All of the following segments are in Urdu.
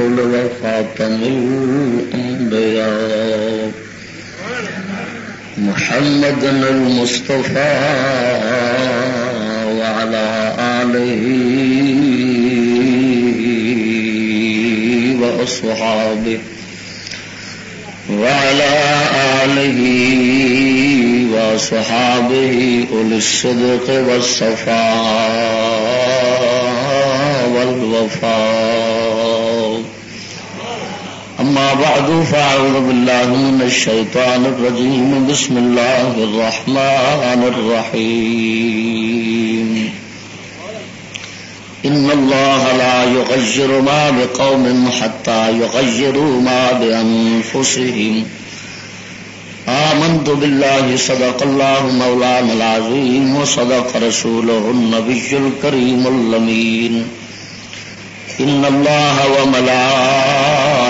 الرسل وخاتم الأنبياء محمد المصطفى وعلى آله وأصحابه وعلى آله وصحابه أولي الصدق والصفاء بعد، فأعوذ بالله من الشيطان الرجيم. بسم الله الرحمن الرحيم. إن الله لا يغير ما بقوم حتى يغيروا ما بأنفسهم. آمنت بالله، صدق الله مولانا العظيم، وصدق رسوله النبي الكريم اللمين إن الله وملائكته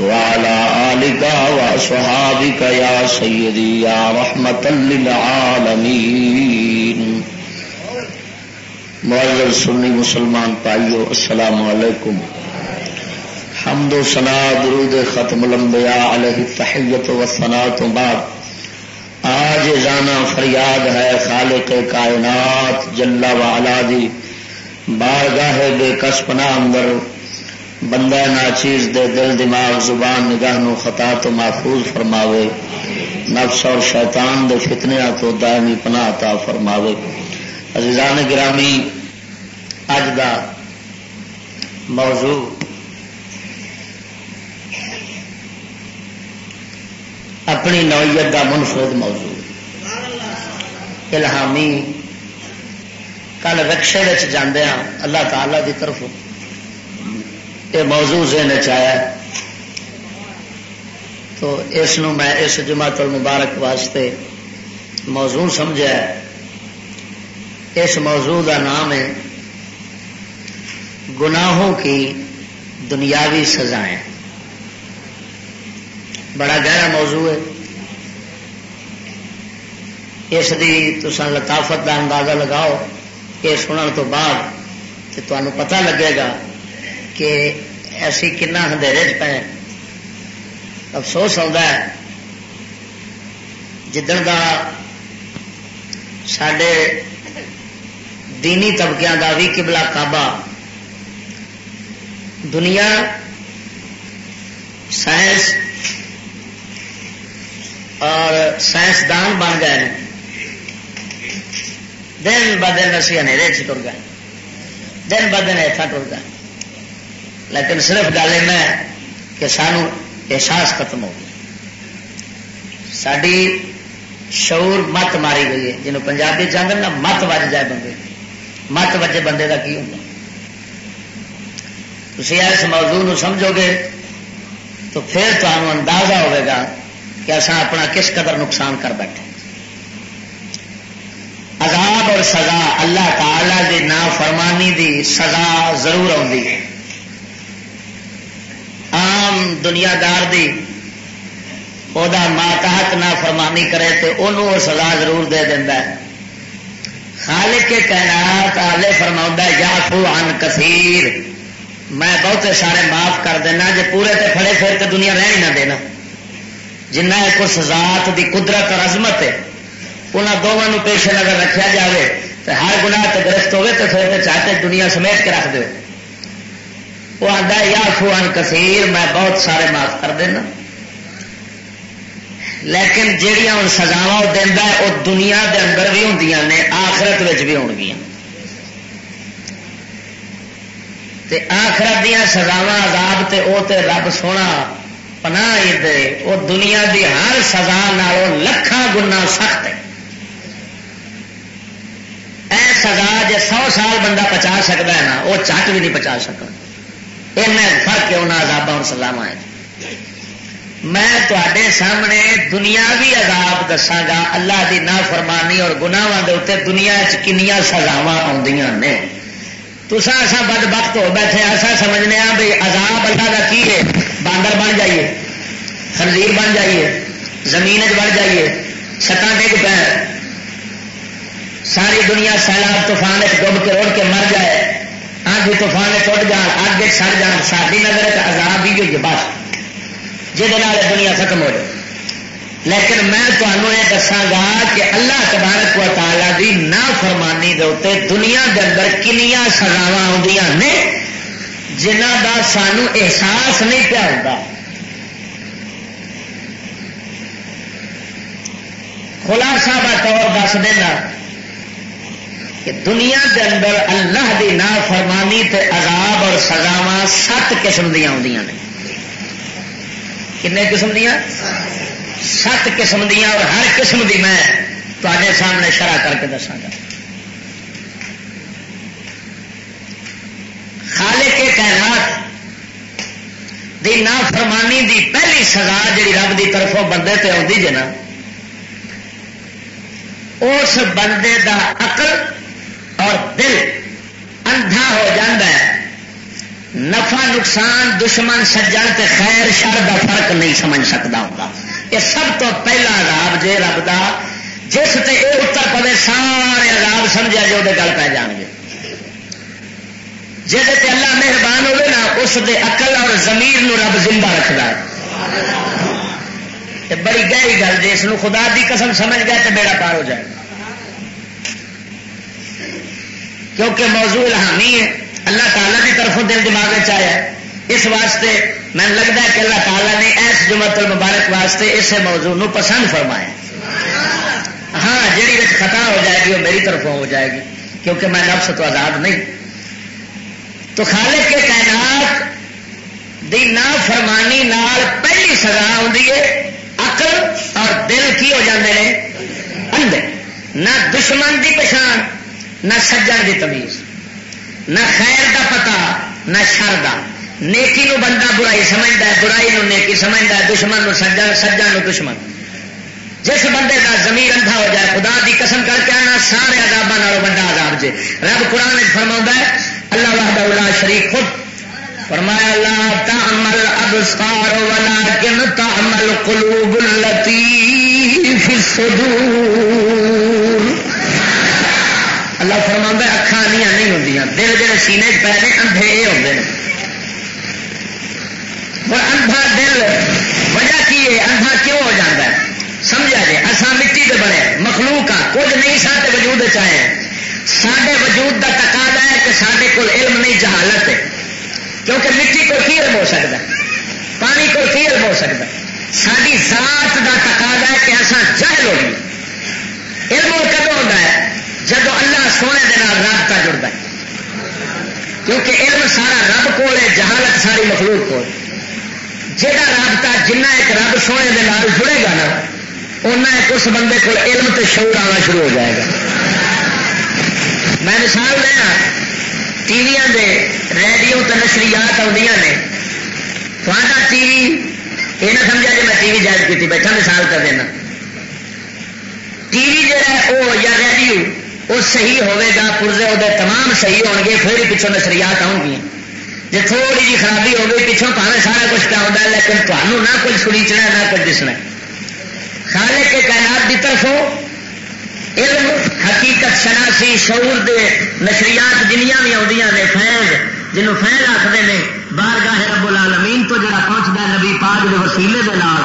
وعلى آلك وأصحابك يا سيدي يا رحمة للعالمين. معذر سنی مسلمان پائیو السلام علیکم. حمد و سنا درود ختم لمبیا علیہ تحیت و سنا تو بعد. آج جانا فریاد ہے خالق کائنات جلا والا دی. بارگاہ بے کسپنا اندر بندہ ناچیز دے دل دماغ زبان نگاہ نو خطا تو محفوظ فرماوے، نفس اور شیطان دے فتنیا تو دائمی پناہ عطا فرماوے۔ عزیزان گرامی اج دا موضوع اپنی نوعیت کا منفرد موضوع۔ الہامی، کل رکشے جانے ہاں اللہ تعالی کی طرف یہ موضوع ذہن چیا تو اس میں اس جماعت المبارک واسطے موضوع سمجھا اس موضوع کا نام ہے، گناہوں کی دنیاوی سزائیں۔ بڑا گہرا موضوع ہے۔ اس کی تسان لطافت کا اندازہ لگاؤ، یہ سننے تو بعد تمہیں پتہ لگے گا کہ ایسی کنا اندھیرے چ پہ افسوس آتا ہے۔ جدن کا سڈے دینی طبقے کا بھی کبلا کعبہ۔ دنیا سائنس اور سائنسدان بن گئے دن ب دن اسی اندھیرے چر گئے۔ دن ب دن ایسا ٹر گئے۔ لیکن صرف گل ہے کہ سانو احساس ختم ہو گیا ساری شعور مت ماری گئی ہے۔ جنوب پنجابی چاہتے نا، مت وج جائے بندے۔ مت وجے بندے کا کی ہوگا تھی اس موضوع نو سمجھو گے تو پھر تمہیں اندازہ ہوئے گا کہ اصا اپنا کس قدر نقصان کر بیٹھے عذاب اور سزا اللہ تعالی دی نا فرمانی دی سزا ضرور آتی ہے۔ عام دنیا دار دی وہ ماتحت نہ فرمانی کرے تو انہوں سزا ضرور دے دینا خالق کے کائنات آلے فرما یا عن کثیر۔ میں بہتے سارے معاف کر دینا جی پورے تے پھڑے پھر تو دنیا رہ نہ دینا۔ جنہ ایک اس ذات دی قدرت اور عظمت ہے انہوں دونوں پیش نظر رکھا جائے تو ہر گناہ تے گرفت ہوئے تو پھر چاہتے دنیا سمیٹ کے رکھ دو وہ آتا یا فوان کثیر میں بہت سارے معاف کر دینا لیکن جہیا ہوں سزاوا دینا وہ دنیا دے اندر بھی ہوں نے آخرت بھی ہو گیا آخرت دیا سزاوا عذاب تے او تے رب سونا پنا دے وہ دنیا دی ہر سزا نالوں لکھان گنا سخت ہے اے سزا جی سو سال بندہ پچا سکتا ہے نا وہ چٹ بھی نہیں پچا سکتا فرق ہے انہیں عذاب اور سلام ہے میں تے سامنے دنیاوی عذاب دساگا، اللہ دی نافرمانی اور گناواں دے اتنے دنیا چنیا سزاوا آدی نے۔ تسا ایسا بد وقت ہو بیٹھے ایسا سمجھنے ہاں بھائی عذاب اللہ کا کی ہے؟ باندر بن جائیے، خنزیر بن جائیے، زمین بڑھ جائیے سٹا ڈگ پہ ساری دنیا سیلاب، طوفان ڈب کے روڑ کے مر جائے۔ آگ طوفان ٹوٹ جان اگ سڑ جان ساری نظر عذاب ہی ہوئی بس۔ جہد دنیا ختم ہو جائے۔ لیکن میں تمہوں یہ دساگا کہ اللہ تبارک و تعالی دی نا فرمانی دے دنیا کے اندر کنیا سزاوا آدی نے جنہ کا سانو احساس نہیں پیا ہوتا خلاصہ بطور دس دینا۔ کہ دنیا کے اندر اللہ دی نا فرمانی تے عذاب اور سزاوا سات قسم دیا آدی نے۔ کنے قسم دیا سات قسم دیا اور ہر قسم دی میں تے سامنے شرح کر کے دساگا خالے کے کائنات دی نافرمانی دی پہلی سزا جی رب دی طرفوں بندے تے آتی جنا اس بندے دا عقل اور دل اندھا ہو جاتا ہے۔ نفع، نقصان، دشمن سجن تے خیر، شر دا فرق نہیں سمجھ سکتا ہوتا یہ سب تو پہلا عذاب جے رب دا، جس تے اے اتر پوے سارے عذاب سمجھا جو دے گل پہ جان گے۔ جہد تے اللہ مہربان ہوئے نا، اس دے عقل اور زمیر نو رب زندہ رکھتا ہے۔ بڑی گہری گل جی اس خدا دی قسم سمجھ گیا تو بیڑا پار ہو جائے۔ کیونکہ موضوع الہامی ہے۔ اللہ تعالیٰ کی طرفوں دل دماغ آیا اس واسطے میں لگتا ہے کہ اللہ تعالیٰ نے ایس جمعت المبارک واسطے اس موضوع نو پسند فرمایا۔ ہاں جیڑی رچ خطا ہو جائے گی وہ میری طرفوں ہو جائے گی، کیونکہ میں نفس تو آزاد نہیں۔ تو خالق کے کائنات دی نا فرمانی نال پہلی سزا آتی ہے عقل اور دل کی ہو جاتے ہیں اندھے، نہ دشمن دی پچھان نہ سجن دی تمیز، نہ خیر دا پتا نہ شر دا۔ نیکی نو بندہ برائی سمجھتا ہے، برائی نو نیکی سمجھتا ہے، دشمن نو سجا سجا نو دشمن۔ جس بندے کا زمین اندھا ہو جائے، خدا دی قسم کر کے آنا، سارے آداب نالوں بندہ آداب جے۔ رب قرآن فرما ہے، اللہ وحدہ اللہ شریف خود فرمایا اللہ تعمل ابصار ولكن تعمل قلوب التي في الصدور۔ اللہ فرما اکھان نہیں ہوں دل جڑے سینے پے نے، اندھے یہ ہوتے ہیں اور اندھا دل، وجہ کی ہے؟ اندھا کیوں ہو جاتا ہے؟ سمجھا جائے اصا مٹی کے بڑے مخلوق ہاں کچھ نہیں سارے وجود چاہے سارے وجود کا تقاضا ہے کہ سارے کو علم نہیں، جہالت ہے۔ کیونکہ مٹی کو کی علم ہو سکتا پانی کو کی علم ہو سکتا ساری ذات کا تقاضا ہے کہ اصا جہل ہوگی علم کدو ہوتا ہے؟ جب اللہ سونے کے رابطہ جڑتا ہے۔ کیونکہ علم سارا رب کو ہے، جہالت ساری مخلوق کو جہاں رابطہ جنہ ایک رب سونے کے نال جڑے گا نا اُنہ ایک اس بندے کو علم تے شعور آنا شروع ہو جائے گا۔ میں مثال دینا ٹی وی دے ریڈیو تے نشریات آدی نے۔ تھوڑا ٹی وی، یہ نہ سمجھا جی میں ٹی وی جائز کی بیٹھا مثال کر دینا۔ ٹی وی جہا ہے وہ یا ریڈیو۔ وہ صحیح ہوے گا پورزے وہ تمام صحیح ہو گے پھر ہی پچھوں نشریات آؤ گی۔ جی تھوڑی جی خرابی ہو گئی، پچھوں پاوے سارا کچھ کیا ہوتا ہے، لیکن تمہوں نہ کچھ سڑیچنا نہ کچھ دسنا۔ خالے کے کائنات کی طرفوں علم، حقیقت، شناسی، شعور دے نشریات جنیاں بھی آدی نے، فیض جنہوں فیض آخر نے، بارگاہ رب العالمین تو جڑا پہنچتا ہے نبی پاک کے وسیلے کے نال،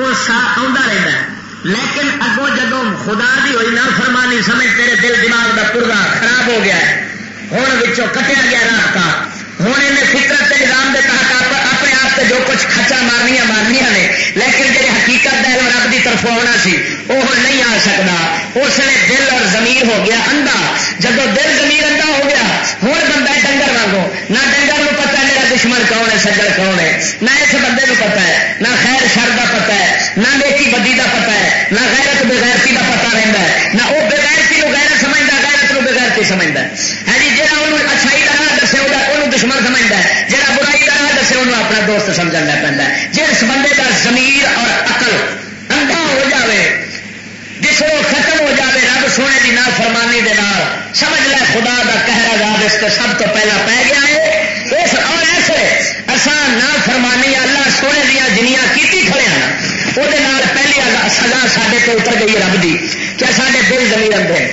وہ سا آتا رہتا ہے۔ لیکن اگوں جدو خدا دی ہوئی نہ فرمانی سمجھ تیرے دل دماغ کا پورا خراب ہو گیا ہے ہوں کٹیا گیا راستہ۔ ہوں انہیں فطرت کے نظام کے تحت اپنے آپ سے جو کچھ کچا مارنیا مارنیا نے۔ لیکن جی حقیقت دل رب کی طرف آنا سی، وہ نہیں آ سکتا اس نے دل اور زمین ہو گیا اندھا۔ جب دل زمین اندھا ہو گیا ہوں بندہ ڈنگر وانگو۔ نہ ڈنگر کو پتا میرا دشمن کون ہے سجڑ کون ہے۔ نہ اس بندے کو پتا ہے نہ خیر شر کا پتا ہے نہ نیکی بدی کا پتا ہے، نہ غیرت بغیرتی کا پتا رہتا ہے۔ نہ وہ بغیرتی غیرت سمجھتا غیرت بغیرتی سمجھتا ہے۔ ہاں جی جہاں انہوں اچھائی کا راہ دسے وہ دشمن سمجھتا ہے۔ جہاں برائی کا راہ دسے انہوں اپنا دوست سمجھنا پہنتا ہے۔ جس بندے کا زمیر اور عقل اندھا ہو جاوے، جس وہ ختم ہو جاوے، رب سونے کی نہ فرمانی دے نال، سمجھ لے خدا کا کہرا گا اس کے سب تو پہلا پی گیا ہے۔ اس اور ایسے اسان نہ فرمانی اللہ سونے دیا جنیاں کیتی کھڑے ہیں وہ پہلی سزا سارے تو اتر گئی رب کی کیا سارے دل زمین اندر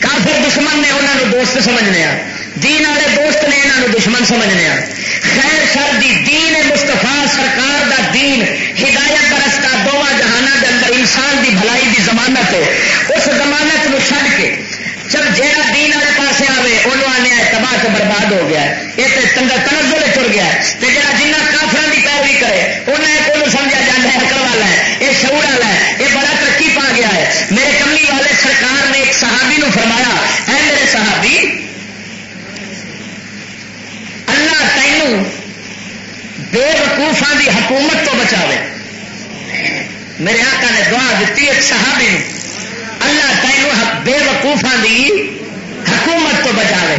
کافر دشمن نے انہوں نے دوست سمجھنے ہاں۔ دین والے دوست نے یہاں دشمن سمجھنے ہاں۔ خیر سر دی دین مستفا سرکار دا دین، ہدایت کا رستہ دونوں جہانوں کے اندر انسان دی بھلائی دی ضمانت ہے۔ اس ضمانت کو چڑھ کے جب جہاں دین والے پاس آئے انہوں آنے تباہ سے برباد ہو گیا یہ تنگا تنزل تر گیا ہے۔ جہاں جنہ کافر کی پیروی کرے انہیں ایک سمجھا جاتا ہے اکڑ والا ہے، یہ شعور والا ہے، یہ بڑا ترقی پا گیا ہے۔ میرے کملی والے سرکار نے ایک صحابی نو فرمایا، اے میرے صحابی، اللہ تینوں بے وقوفا دی حکومت تو بچاوے۔ میرے آقا نے دعا دیتی ایک صحابی نو۔ اللہ تینوں بے وقوفا دی حکومت تو بچاوے۔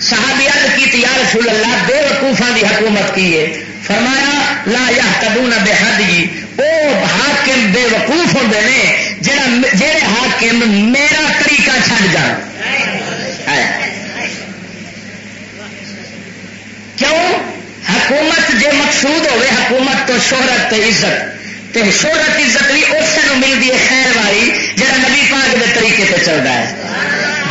صحابی عرض کی یا رسول اللہ بے وقوفا دی حکومت کی ہے۔ فرمایا، لا یا بے حد جی وہ حاکم بے وقوف ہوتے ہیں جہے حاکم میرا طریقہ چھڈ جان۔ کیوں؟ حکومت جے مقصود ہوے حکومت تو شہرت تو عزت۔ شہرت عزت بھی اس ملتی ہے خیر والی جہاں نبی پاک کے طریقے سے چلتا ہے۔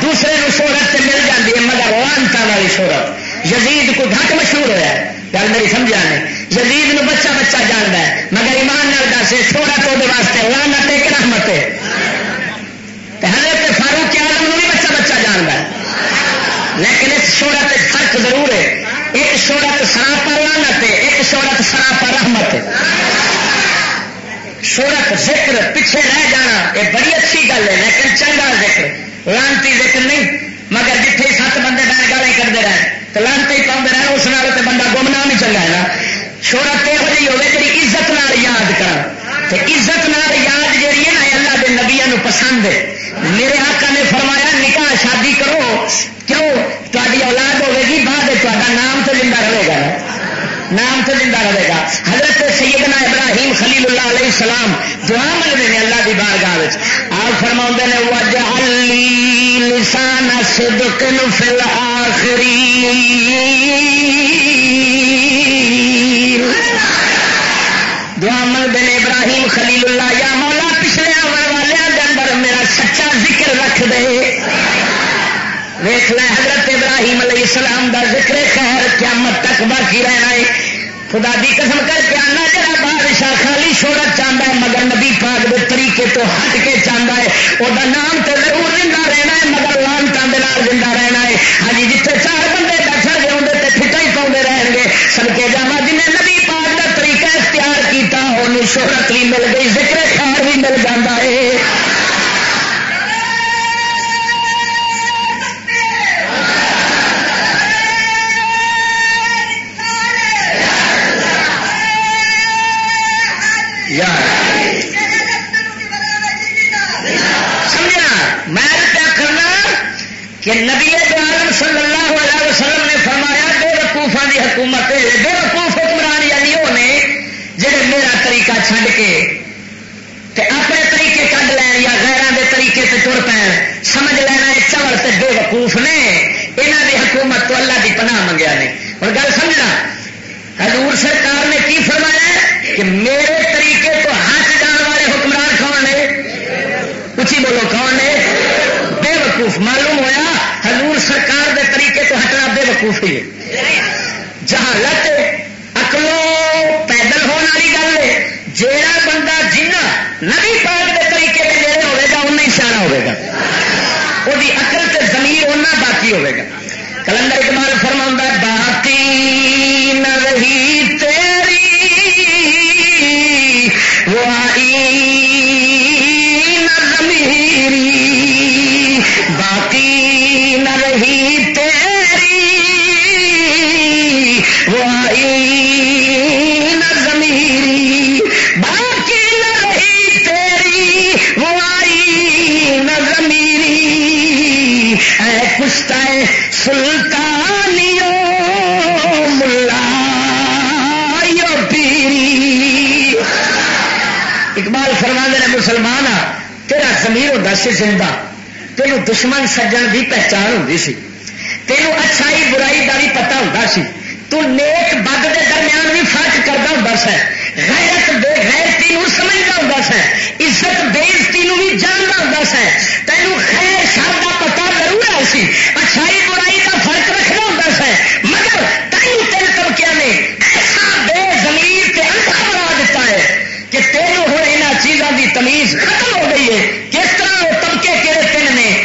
دوسرے نو شہرت سے مل جاتی ہے، مگر لانتا والی شہرت۔ یزید کو گھٹ مشہور ہوا ہے۔ گل میری سمجھا نے؟ یزید نو بچہ بچہ جانتا ہے، مگر ایمان نال دس شہرت وہ واسطے لانت ایک رحمت ہے۔ حضرت فاروق آدم بھی بچہ بچہ جانتا ہے۔ لیکن اس شہرت فرق ضرور ہے۔ ایک شہرت سراپا لانت ہے، ایک شہرت سراپا رحمت ہے۔ شورت ذکر، پیچھے رہ جانا، یہ بڑی اچھی گل ہے، لیکن چنگا ذکر۔ لانتی ذکر نہیں، مگر جتنے سات بندے بہن گالیں کرتے رہے، تو لانتی پاؤں رہے، اس نال تو بندہ گمنام ہی چنگا ہے نا۔ شورت یہ جی ہوگی تیری عزت نال یاد کر عزت نال یاد جی ہے نا اللہ کے نبیا پسند ہے میرے آقا نے فرمایا نکاح شادی کرو کیوں تاری اولاد ہوے گی بعد تا نام تو زندہ رہے گا نام تو زندہ رہے گا حضرت سیدنا ابراہیم خلیل اللہ علیہ السلام دعا منگتے ہیں اللہ کی بارگاہ آپ فرما نے وجہ لسان صدق فی الآخری دعا منگتے ہیں، ابراہیم خلیل اللہ، یا مولا پچھلے آن والے اندر میرا سچا ذکر رکھ دے۔ ویخ حضرت ابراہیم علیہ السلام دا ذکر خیر قیامت تک باقی رہنا ہے۔ خدا دی قسم کر کے آنا جڑا بادشاہ خالی شہرت چاہتا ہے، مگر نبی پاک دے طریقے تو ہٹ کے چاہتا ہے۔ وہ نام تو ضرور زندہ رہنا ہے، مگر لانتان زندہ رہنا ہے۔ ہاں جی جتنے چار بندے بیٹھ گئے اندر تے پھٹا ہی پاؤں رہن گے۔ سڑکے جا جنہیں نبی پاک کا طریقہ اختیار کیتا انہوں شہرت بھی مل گئی، ذکر خیر بھی مل جاتا ہے۔ کہ نبی زمیر سی زندہ۔ تینوں دشمن سجن کی پہچان ہوتی سی۔ تینوں اچھائی برائی کا بھی پتا ہوتا سی۔ تو نیک بد کے درمیان بھی فرق کرتا ہوں سا۔ غیرت بے غیرتی سمجھتا ہوں سا۔ عزت بےزتی بھی جانتا ہوں سا۔ تینوں خیر شر کا پتا ضرور ہے سی۔ اچھائی برائی کا فرق رکھنا ہوں سا مگر تین تین طبقے نے ایسا بے زمین سے انکھا بنا دیتا ہے کہ تینوں ہوں یہاں چیزوں کی تمیز ختم ہو گئی ہے کس طرح وہ طبقے کہڑے تین نے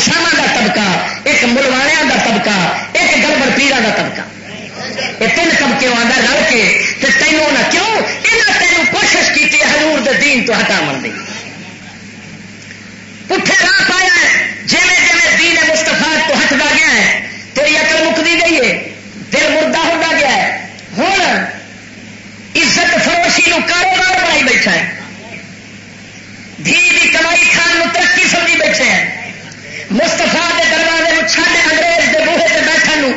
بادشاہ کا طبقہ، ایک ملوانیا کا طبقہ، ایک گڑبڑ پیڑا کا طبقہ۔ یہ تین طبقے آدھا رل کے تینوں نہ کیوں؟ یہاں تینوں کوشش کی ہزور دین تو ہٹا من دی۔ پٹھے راہ پایا جی جی دین مستفا تو ہٹتا گیا ہے، تیری اکل مکتی گئی ہے، دل مردہ ہوتا گیا ہے۔ ہوں عزت فروشی نو کاروبار بنائی بیٹھا ہے۔ دھی کی کمائی کھان ترقی سمجھی بیٹھے ہیں۔ مستفا کے دروازے چھڈ انگریز کے بوہے سے بیٹھنے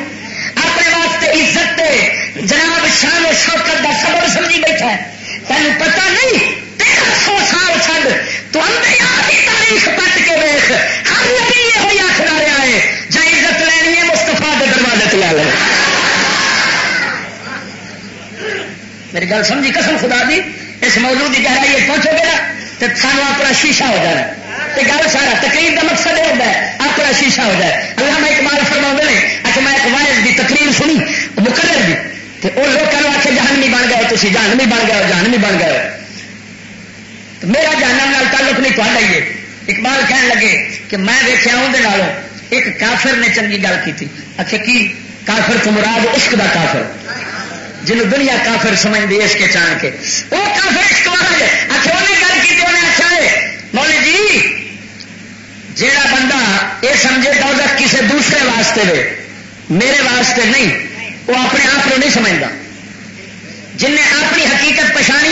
اپنے واسطے عزت دے جناب شان شوکت کا سبب سمجھی بیٹھا ہے۔ تین پتا نہیں تیرہ سو سال چڈ تو تاریخ پٹ کے ویخ ہر نبی یہ آخر رہا ہے جی عزت لینی ہے مستفا کے دروازے لے لے۔ میری گل سمجھی قسم خدا دی؟ اس موضوع کی گہرائی پہنچو گے نا تو سانو اپنا شیشہ ہو جانا۔ گل سارا تقریر کا مقصد یہ ہوتا ہے اپنا شیشہ ہو جائے۔ اللہ میں ایک بار فرما نے اچھا میں ایک وائز کی تقریر سنی، مقرر دی۔ تو وہ لوگوں آ کے جہنمی بن گئے تھی جہنمی بن گئے، جہنمی بن گئے۔ تو میرا جہنم نال تعلق نہیں پڑ رہی ہے۔ اقبال کہنے لگے کہ میں دیکھا اندر ایک کافر نے چنگی گل کی تھی اچھا کی؟ کافر تو مراد عشق دا کافر۔ جنہوں دنیا کافر سمجھ دی عشق چان کے۔ وہ کافر عشق والا ہے۔ اچھا انہیں گل کی انہیں اچھا ہے مولی جی جیڑا بندہ یہ سمجھے دوزخ کسی دوسرے واسطے دے میرے واسطے نہیں، وہ اپنے آپ کو نہیں سمجھتا۔ جن نے اپنی حقیقت پچھان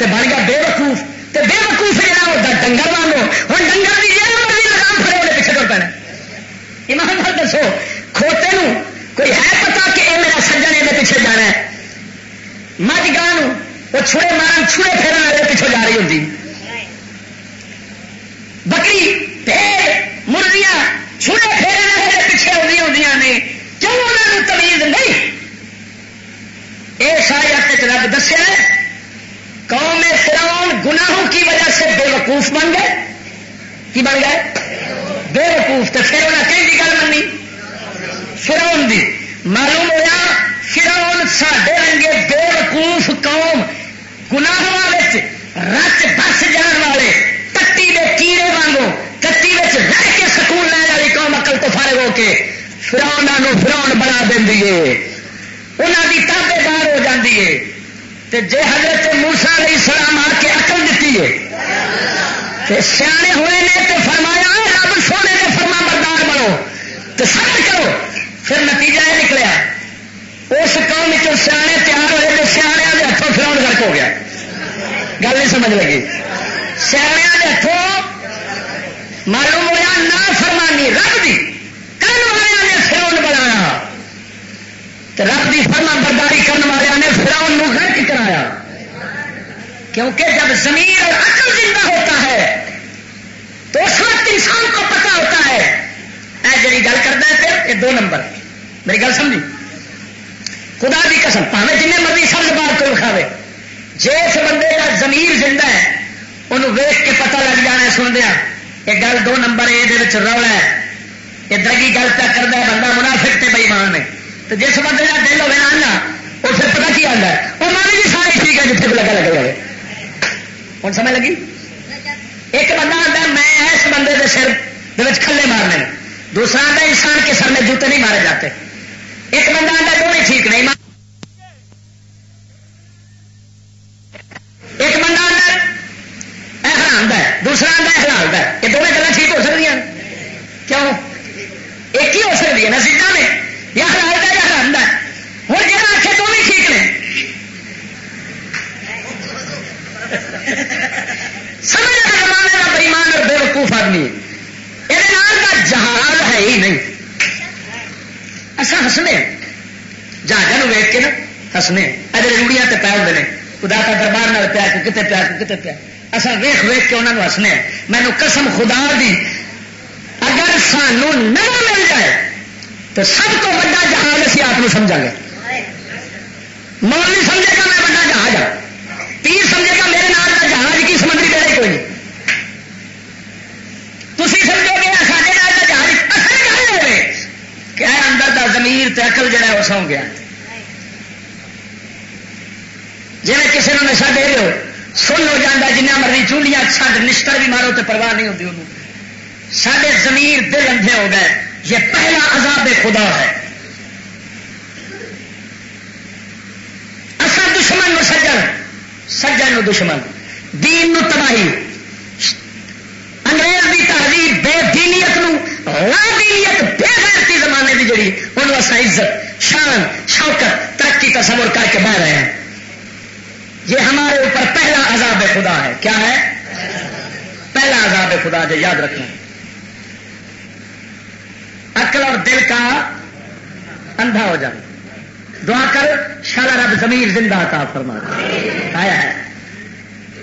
حداں تو بن گیا بے وقوف۔ تو بے وقوف جہاں ہوتا ڈنگر مانو ہوں ڈنگر بھی جی لگام پھر وہ پیچھے تر پینا ایمان دسو، کھوتے نو کوئی ہے پتا کہ یہ پیچھے جانا ہے؟ مجھ گاہ وہ چھڑے مارن، چھڑے پھیرن والے پیچھے جا رہی ہوتی بکری پھر مرغیاں چھڑے پھیرن والے پیچھے ہوئی ہوں نے۔ کیوں انہوں نے تمیز نہیں؟ یہ شاید رب دسیا قوم فرعون گناہوں کی وجہ سے بے وقوف بن گئے۔ کی بن گئے؟ بے وقوف تو پھر انہیں کہیں گل منی فرعون دی۔ معلوم ہوا فرعون ساڈے رنگے بے وقوف قوم گناہوں رچ بس جان والے کٹی کے کیڑے وانگو کٹی رہ کے سکون لے والی قوم اکل تو فارغ ہو کے فراؤن فراؤن بنا دیں انہوں کی تابے دار ہو جاتی ہے۔ تے جے حضرت موسا علیہ السلام آ کے اکل دیتی ہے تے سیانے ہوئے نے تے فرمایا رب سونے نے فرما بردار بنو۔ تو سمجھ کرو، پھر نتیجہ یہ نکلیا۔ اس قوم سیانے تیار ہوئے تو سیاح کے ہاتھوں فراؤن گرک ہو گیا۔ گل نہیں سمجھ لگی۔ سیاح کے ہاتھوں معلوم ہوا نہ فرمانی رب دی۔ کن والے نے فراؤن بنایا؟ رب کی فرما برداری کرنے والے نے فراؤن گرک کرایا۔ کیونکہ جب زمین اور عقل زندہ ہوتا ہے، تو اس وقت انسان کو پتا ہوتا ہے۔ اے جی گل کرتا ہے پھر، یہ دو نمبر۔ میری گل سمجھی؟ خدا کی قسم، پاوے جن مرضی سب بار کو کھاوے جس بندے کا زمیر زندہ ہے، انہوں ویخ کے پتہ لگ جانا سن دیا۔ یہ گل دو نمبر، یہ رولا ہے۔ یہ درگی گل تک کرتا ہے، بندہ منافق تے بےمان ہے۔ تو جس بندے کا دل ہوگا آنا وہ پھر پتا کی آتا ہے؟ وہ مان جی سارے ٹھیک ہے جتنے لگا لگے جائے ہوں سمجھ لگی؟ ایک بندہ آتا میں اس بندے کے سر کھلے مارنے دوسرا آتا انسان کے سر میں جوتے نہیں مارے جاتے۔ ایک بندہ آتا دونوں ٹھیک نہیں مار ایک بندہ آتا حرام ہے۔ دوسرا آتا حلال ہے۔ یہ دونوں گلا ٹھیک ہو سکتی ہیں کیوں؟ ایک ہی ہو سکتی ہے نا سیٹا میں یا حلال کا یا حرام ہے ہوں جہاں آخے تو بھی ٹھیک نے سمجھ زمانے کا بےمان اور بے وقوف آدمی یہ جہاز ہے ہی نہیں اصا ہسنے جہاز ویچ کے نا ہسنے اجے روڑیاں تے پہ ہوتے ہیں خدا کا دربار پیا کتنے پیا۔ اصا ویخ ویخ کے انہوں نے ہسنے مینو قسم خدا دی، اگر سانو نہ مل جائے تو سب تو بڑا جہاز اسی آپ سمجھا گے۔ مولوی سمجھے گا میں بڑا جہاز ہوں پیر سمجھے گا میرے نام کا جہاز کی سمندری بیڑے کوئی نہیں۔ تھی سمجھو گے سارے نال کا جہاز، اصل گل ہے کیا اندر کا زمیر تکل جہا وہ سو گیا۔ جی کسی نے نشا دے رہے ہو سن ہو جاتا جنہ مرضی چونڈیاں چھڈ نشتر بھی مارو تو پرواہ نہیں ہوتی انہوں۔ سارے زمیر دل اندھے ہو گئے۔ یہ پہلا عذاب خدا ہے۔ اصل دشمن نو سجن۔ سجن نو دشمن۔ دین نو تباہی۔ انگریز کی تہذیب بے دینیت نو، لا دینیت، بے غیرتی زمانے کی جڑی، انہوں اصا عزت، شان، شوکت، ترقی تصور کر کے بہ رہے ہیں۔ یہ ہمارے اوپر پہلا عذاب خدا ہے۔ کیا ہے؟ پہلا عذاب خدا جو یاد رکھنا عقل اور دل کا اندھا ہو جائے۔ دعا کر، شالا رب زمیر زندہ تھا فرما۔ آیا ہے۔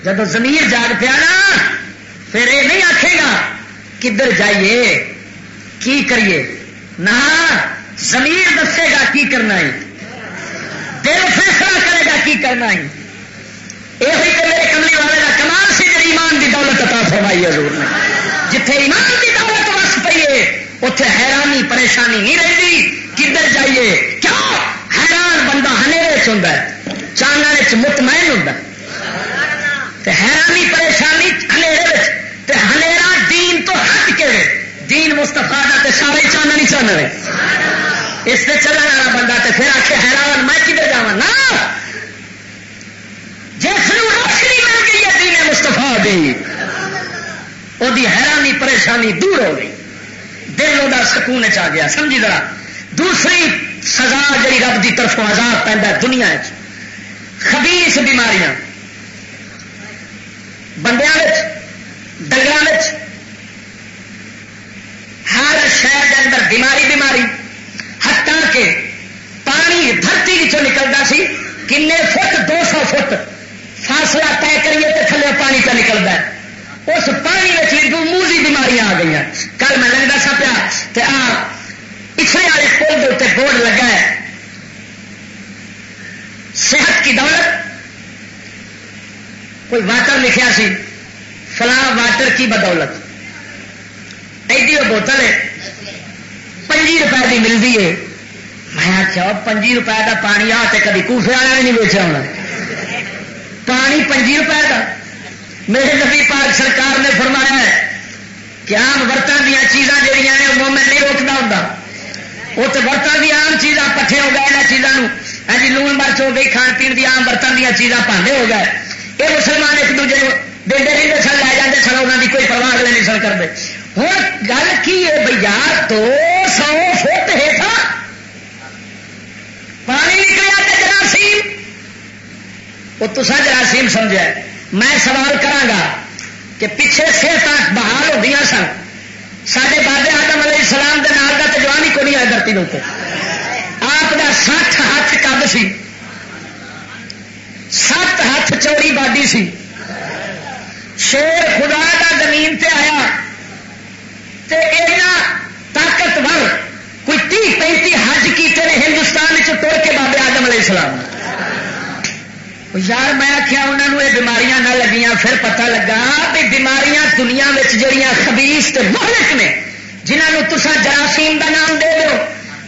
جب زمیر جاگ پیا نا پھر یہ نہیں آخے گا، کدھر جائیے؟ کی کریے؟ نہ زمیر دسے گا کی کرنا ہے۔ دل فیصلہ کرے گا کی کرنا ہے۔ یہ میرے کملی والے کا کمال سے جی ایمان کی دولت عطا فرمائی حضور نے۔ جتھے ایمان کی دولت وس پی ہے اتنے حیرانی، پریشانی نہیں رہتی کدھر جائیے؟ کیا حیران بندہ ہنیرے چاننے مطمئن ہوں حیرانی، پریشانی ہنیرے ہنیرا دین تو ہٹ کے دین مستفا کا سارے چانا نہیں چاہنا اس سے چلنے والا بندہ تو پھر آ کے حیران، میں کدھر جا جس روشنی مل گئی ہے دین مستفا دی وہ حیرانی، پریشانی دور ہو گئی۔ دل وہ سکون چ گیا۔ سمجھی ذرا، دوسری سزا جی رب کی طرف آزاد پہ دنیا خبیس بیماریاں۔ بندیا ڈنگر ہر شہر کے اندر بیماری بیماری۔ ہٹا کے پانی دھرتی نکل کن فٹ، دو سو فٹ۔ فاصلہ طے کریے تو تھلے پانی کا نکلتا ہے۔ اس پانی میں موزی بیماریاں آ گئی کل میں لگتا سا پیا آ پچھلے والے پل کے اتنے بورڈ لگا ہے۔ صحت کی دولت۔ کوئی واٹر لکھا سی، فلاں واٹر کی بدولت۔ ایڈی وہ بوتل ہے۔ پنجی روپئے کی ملتی ہے۔ میں آخیا پنجی روپئے کا پانی آ کبھی کوفے والا بھی نہیں بیچا ہونا۔ پانی پنجی روپئے کا میرے نبی پاک سرکار نے فرمایا ہے کہ آم برتن دیا چیزاں جہیا نے وہ میں نہیں روکتا ہوں وہ تو برتن کی آم چیزاں پٹھے ہو گئے یہاں چیزوں ہاں جی لون مرچ ہو گئی، کھان پی آم برتن دیا چیزاں پانے ہو گئے۔ یہ مسلمان ایک دوجے کو دے رہتے سن لے جاتے سن انہوں کی کوئی پرواہ اگلے نہیں سن کرتے۔ ہوں گل کی ہے بھائی یار، دو سو فٹ ہے پانی نکلیا تو وہ تصا جراثیم سمجھا میں سوال کرا کہ پیچھے صحت بحال ہو گیا سن سارے بابے آدم علیہ السلام کے نال کا تو جوان ہی کو نہیں آیا دھرتی کے آپ کا سٹھ ہاتھ کب سی؟ سات ہاتھ چوڑی باڈی سی۔ شیر خدا کا زمین سے آیا۔ طاقتور کوئی تی پینتی حج کیتے ہیں ہندوستان تر کے بابے آدم علیہ السلام۔ یار میں آخیا انہوں نے یہ بیماریاں نہ لگیاں، پھر پتہ لگا بھی بیماریاں دنیا جڑیاں خبیس مہلک نے جنہوں تسا جراثیم کا نام دے دو۔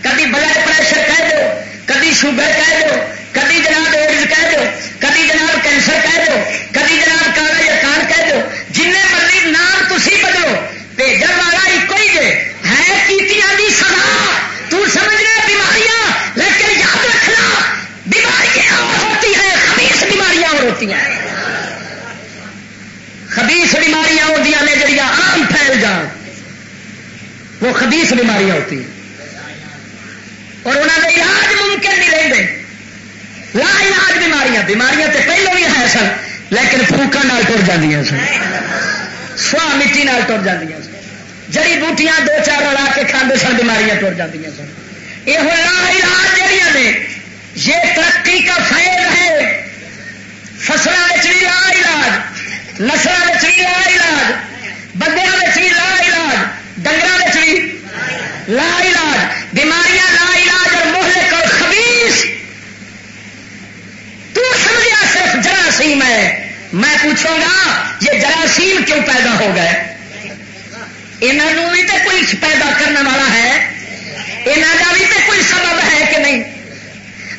کدی بلڈ پریشر کہہ دو، کدی شوگر کہہ دو، کدی جناب ایڈز کہہ دو، کدی جناب کینسر کہہ دو، کدی جناب کالا یقان کہہ دو۔ جن مرضی نام تھی بدلو، بھیجن والا ایک ہی جے۔ ہے کیتیاں سزا؟ تو سمجھ رہے بیماریاں، لیکن یاد رکھنا، بیماریاں بیماریاں اور ہوتی ہیں۔ خبیس بیماریاں ہوتی ہیں جہاں عام پھیل جان، وہ خبیس بیماریاں ہوتی ہیں۔ اور انہوں نے علاج ممکن نہیں رہتے لا علاج بیماریاں بیماریاں تو پہلے بھی ہے سن، لیکن فوکا نال ٹر جی سن۔ سوا مٹی نال ٹر جی سن۔ جڑی بوٹیاں دو چار رلا کے کھانے سن، بیماریاں ٹر جی سن۔ یہ لا علاج جہیا نے، یہ ترقی کا فیل ہے۔ فصلوں بھی لا علاج نسلوں بھی لا علاج بندے بھی لا علاج ڈنگر بھی لا علاج، بیماریاں لا علاج اور محلک اور خبیص تو سمجھا صرف جراثیم ہے۔ میں پوچھوں گا، یہ جراثیم کیوں پیدا ہو گئے؟ انہوں بھی تو کوئی پیدا کرنے والا ہے؟ یہاں کا بھی تو کوئی سبب ہے کہ نہیں؟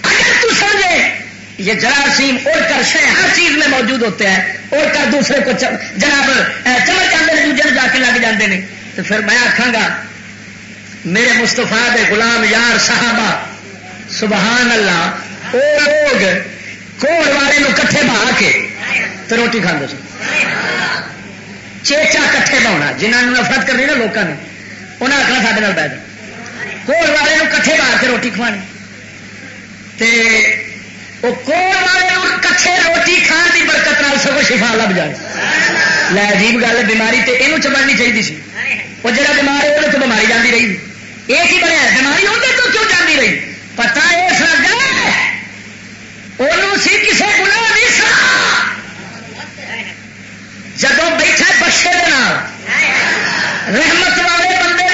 اگر تو سمجھے یہ جراثیم اڑ کر شہ ہر چیز میں موجود ہوتے ہیں، اڑ کر دوسرے کو جناب چمک جاتے ہیں دوجے جا کے لگ جاتے ہیں تو پھر میں آخا گا، میرے مستفا دے غلام یار صحابہ، سبحان اللہ، وہ لوگ کوڑ والے نو کٹھے بہا کے تو روٹی کھانے سن۔ چیچا کٹھے بہنا جنہوں نے نفرت کرنی نا لوگوں نے انہیں آخنا سارے بہ جائے کوڑ والے نو کٹھے بہا کے روٹی کھوانی۔ تے وہ کوڑ والے کٹھے روٹی کھان کی برکت نال سب شفا لب جائے۔ لے عجیب گل بیماری تے یہ چبڑنی چاہیے سی۔ وہ جڑا بیمار ہے وہ تو بیماری جاتی رہی۔ یہ کی بنیا بیماری اندر تو کیوں جاتی رہی؟ پتا اس لگا سی کسی گنا نہیں سنا جب بیٹھا بخشے رحمت والے بندے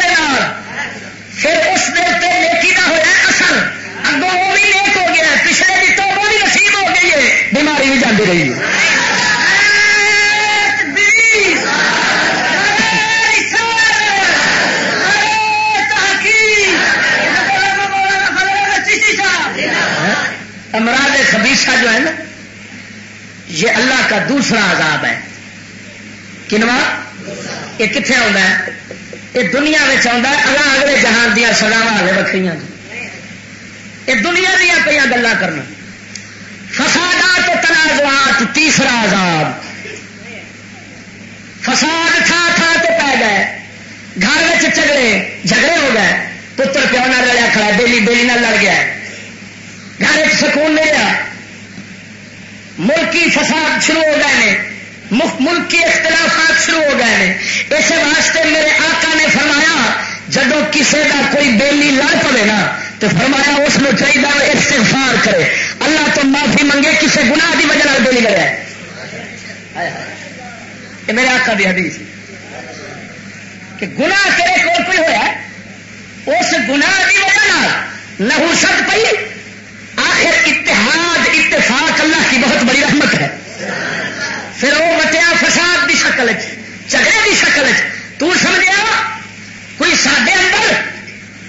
پھر اس دن نیکی کا ہوا اثر۔ اگوں وہ بھی نیک ہو گیا پچھلے بھی تو وہ بھی نصیب ہو گئی ہے۔ بیماری بھی جاتی رہی ہے۔ امراض خبیصہ جو ہے نا یہ اللہ کا دوسرا عذاب ہے۔ کنوا یہ کتنے آتا ہے؟ یہ دنیا میں آتا ہے اللہ اگلے جہان دیا سزاوا والے وکری یہ دنیا دیا پہ گلا کرنا فسادات تنازعات، تیسرا عذاب۔ فساد تھا تھا تو پی گئے۔ گھر میں چگڑے جھگڑے ہو گئے۔ پتر پیو نہ لڑیا، کھڑا بیلی بیلی نہ لڑ گیا گھر سکون نہیں رہا۔ ملکی فساد شروع ہو گئے ہیں ملکی اختلافات شروع ہو گئے ہیں اس واسطے میرے آقا نے فرمایا جب کسی کا کوئی بیلی لڑ پڑے نا تو فرمایا، اس کو چاہیے استغفار کرے۔ اللہ تو معافی منگے کسی گناہ کی وجہ دل لگا یہ میرے آقا دی حدیث۔ کہ گناہ تیرے کو کوئی ہوا اس گناہ کی وجہ نحوست پی آخر اتحاد، اتفاق اللہ کی بہت بڑی رحمت ہے۔ پھر وہ وٹیا فساد کی شکل چگڑے کی شکل تو سمجھا کوئی سڈے اندر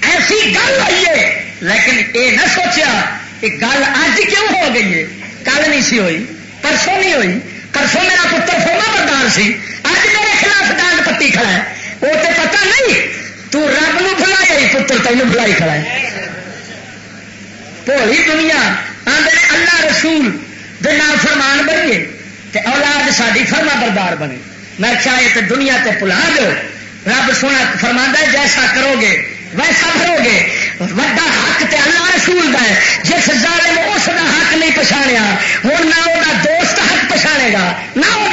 ایسی گل آئی ہے لیکن یہ نہ سوچا کہ گل اج کیوں ہو گئی ہے؟ کل نہیں سی ہوئی، پرسوں نہیں ہوئی۔ پرسوں میرا پتر فوما بردار سی۔ اج میرے خلاف ڈانگ پتی کھڑا ہے۔ وہ تو پتا نہیں، تو رب نو بلایا پتر تین بلائی کھڑا ہے۔ پولی دنیا آدھے اللہ رسول نام فرمان بنیے اولاد ساری فرما بردار بنے۔ میں چاہے تو دنیا تے پلا دو رب سونا فرما جیسا کرو گے، ویسا کرو گے۔ وڈا حق تے اللہ رسول دا ہے۔ جس ظالم اس دا حق نہیں پچھاڑیا ہوں نہ وہ دوست حق پچھاڑے گا، نہ وہ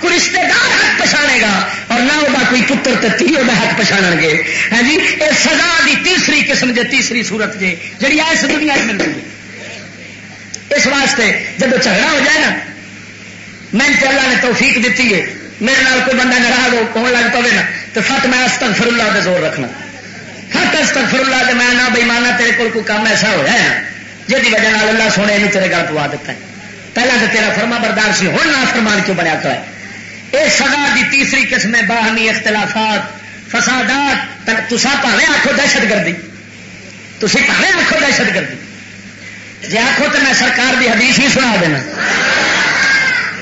کوئی رشتے دار حق پچھاڑے گا، اور نہ وہ کوئی پتر تی وہ حق پچھاڑ گے۔ ہاں جی یہ سزا دی تیسری قسم دے تیسری صورت جی جی اس دنیا مل رہی ہے اس واسطے جب جھگڑا ہو جائے نا، میں اللہ نے توفیق دیتی ہے، میرے نال کوئی بندہ ناراض ہو کون لگ پے نا تو فت میں استغفر اللہ کا زور رکھنا۔ فت استغفر اللہ کے میں نہ بے مانا تیرے کو کوئی کام ایسا ہوا ہے؟ جی وجہ سے اللہ سونے نے تیرے گل پوا دیتا ہے۔ پہلے تو تیرا فرما بردار سی ہوں نہ فرمان کیوں بنیا کرا یہ سزا دی تیسری قسم ہے باہمی اختلافات، فسادات تسا پاوے آخو دہشت گردی۔ تھی پاوے آخو دہشت گردی۔ جی آخو تو میں سرکار دی حدیث ہی سنا دینا۔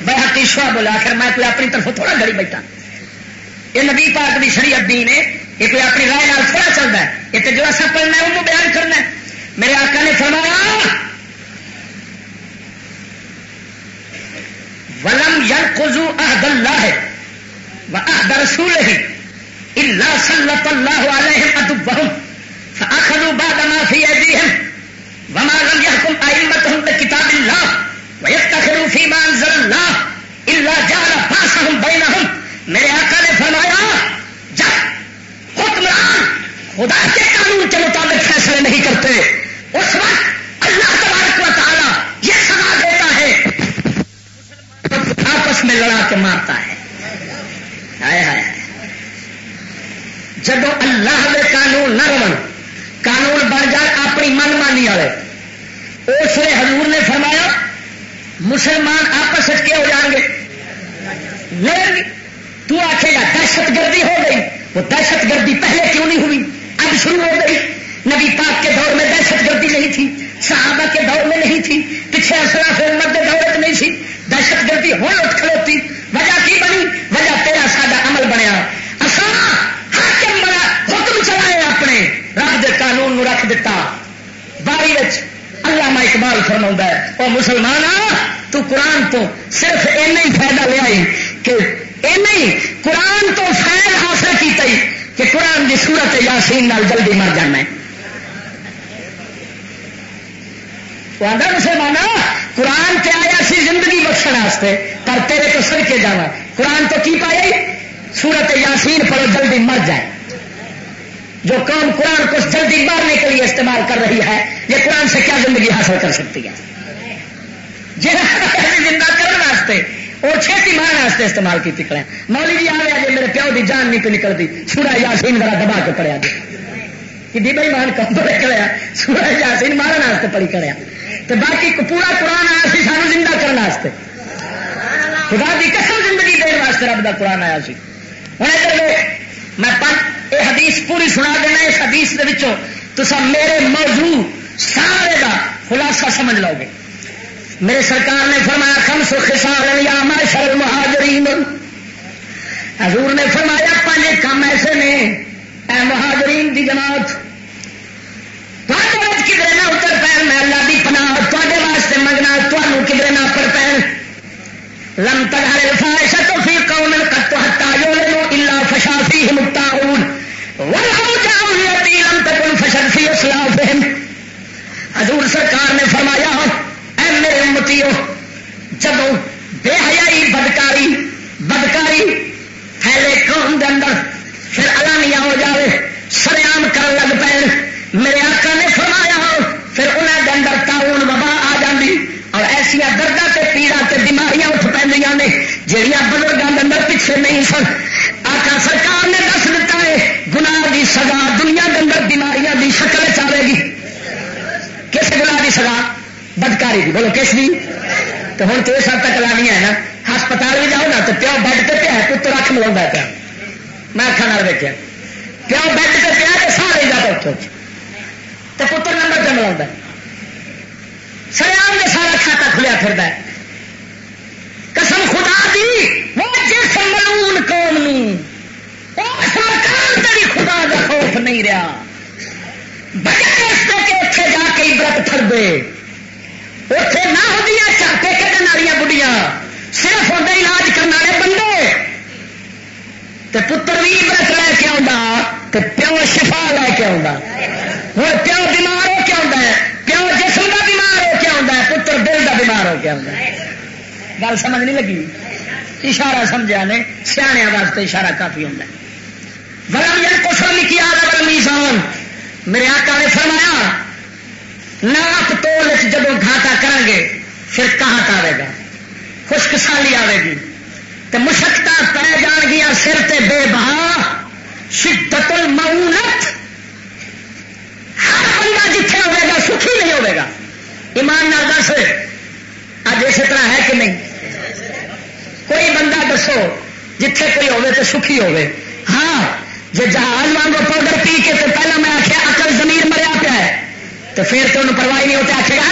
بہت شوا بولا آخر میں کوئی اپنی طرف تھوڑا گڑی بیٹھا۔ یہ نبی پاک بھی شریعت دین ہے یہ کوئی اپنی رائے نال تھوڑا چلتا ہے یہ تو جو ایسا پڑھنا ہے انہوں بیان کرنا ہے۔ میرے آقا نے فرمایا، ولم ین کزو احد اللہ ہے احد رسول ہی اللہ صلی اللہ علیہ ادب فاخذوا بعد ما في ايديهم وما لم يحكم ائمتهم بكتاب الله ويفتخروا فيما انزل الله الا جعل باسهم بينهم میرے آقا نے فرمایا جب حکمران خدا کے قانون کے مطابق فیصلے نہیں کرتے اس وقت اللہ تبارک و تعالی یہ سزا دیتا ہے آپس میں لڑا کے مارتا ہے جب اللہ نے قانون نہ رون قانون بن جائے اپنی من مانی والے اس لیے حضور نے فرمایا مسلمان آپس کے ہو جائیں گے لڑیں گے تو آخے گا دہشت گردی ہو گئی وہ دہشت گردی پہلے کیوں نہیں ہوئی اب شروع ہو گئی نبی پاک کے دور میں دہشت گردی نہیں تھی صحابہ کے دور میں نہیں تھی پیچھے اصلاف عمر کے دور میں نہیں تھی دہشت گردی ہو اٹھ کھلوتی وجہ کی بنی وجہ تیرا سادہ عمل بنیا حاکم بنا حکم چلائے اپنے رب دے قانون نو رکھ دیتا باری اللہ اقبال فرما ہے اور مسلمان تو قرآن تو صرف ایسا ہی فائدہ لیا کہ نہیں قرآن تو فیل حاصل کی کہ قرآن کی سورت یاسین نال جلدی مر جانا ہے مسلمان قرآن تے آیا سی زندگی بخشنے پر تیرے تو سر کے جانا قرآن تو کی پائے سورت یاسین پڑھو جلدی مر جائے جو قوم قرآن کو جلدی مارنے کے لیے استعمال کر رہی ہے یہ قرآن سے کیا زندگی حاصل کر سکتی ہے۔ زندہ کرنے اور چھتی مارن واسطے استعمال کی کڑے مولی جی آ جی میرے پیو کی جان نہیں پہ نکلتی سورا یاسین ذرا دبا کے پڑیا جی کہ بھائی مان کم پڑے کریا سورا یاسین مارن واسطے پڑی کریا تو باقی پورا قرآن آیا سی سانو زندہ کرنے واسطے۔ خدا کی قسم زندگی دین واسطے رب کا قرآن آیا سی۔ ہوں ادھر میں پن یہ حدیث پوری سنا دینا، اس حدیث کے تو سب میرے موضوع سارے کا خلاصہ سمجھ لو گے۔ میرے سرکار نے فرمایا کم سو خسال یا معاشر مہاجرین۔ حضور نے فرمایا، پانچ کام ایسے نے۔ اے مہاجرین دی جماعت کدھر نہ اتر پین؟ میں اللہ دی پناہ تے واسطے منگنا تمہوں کدھر نہ پر پین؟ لم تگارے فائشہ تو فی قوم قد حتا یولنو الا فشا فیہ متاعون ولہم جاؤ لم تکن فشل فی اسلافہم حضور سرکار نے فرمایا ہو اے میرے امتیو جب بے حیائی بدکاری بدکاری پھیلے قوم دے اندر، پھر الانیا ہو جائے سریام کر لگ پے میرے آقا نے فرمایا ہو پھر انہیں کے اندر تعاون وبا آ جاندی۔ اور ایسیا دردا سے پیڑا سے بیماریاں اٹھ پہ نے جہیا بزرگوں کے اندر پیچھے نہیں سن۔ آقا سرکار نے دس دیتا ہے، گناہ دی سزا دنیا کے اندر، بیماریاں دی شکل بیماری کی بولو کس بھی تو ہوں تو سب تک لانی ہے نا۔ ہسپتال بھی جاؤ نا تو پیو بیڈ پہ پیا پتر رکھ ملا پیا میں اکھان دیکھا پیو بیڈ پہ پیا تو سارے جا اتوں تو پتر نمبر پہ ملا سیام نے سارا کھاتا کھلیا پھر قسم خدا دی، وہ جس ملون قوم نو سرکار بھی خدا کا خوف نہیں رہا۔ بغیر اس کے اتنے جا کے عبرت پھر دے اتنے نہ ہوتی چاپے کھڑنے والی بڑھیا صرف ہوتے علاج کرنے والے بندے۔ تو پتر بھی عبرت لے کے آ پیو شفا لے کے آ ہوں پیو بیمار ہو کے آتا ہے، پیو جسم کا بیمار ہو کے آتا ہے، پتر دل کا بیمار ہو کے آتا ہے۔ گل سمجھ نہیں لگی؟ اشارہ سمجھا نے سیاح واسطے اشارہ کافی ہوتا ہے۔ ورم یا کچھ نہیں کیا میزان میرے آقا نے فرمایا ناپ تول جب گھاٹا کریں گے پھر کہاں آئے گا؟ خشک سالی آئے گی۔ تو مشکت پہ جان گیا، سر تے بے بہا شدت المعونت ہر بندہ جتنے ہوئے گا، سکھی نہیں ہوئے گا۔ ایمان نال دس اج اسی طرح ہے کہ نہیں؟ کوئی بندہ دسو، جتھے کوئی ہوے تو سکھی ہوے ہاں جی جہاز وانگو پاؤڈر پی کے تو پہلے میں آخیا اکل زمین مریا پیا ہے۔ تو اچھا پھر تو انہوں پرواہ نہیں ہوتا آخے گا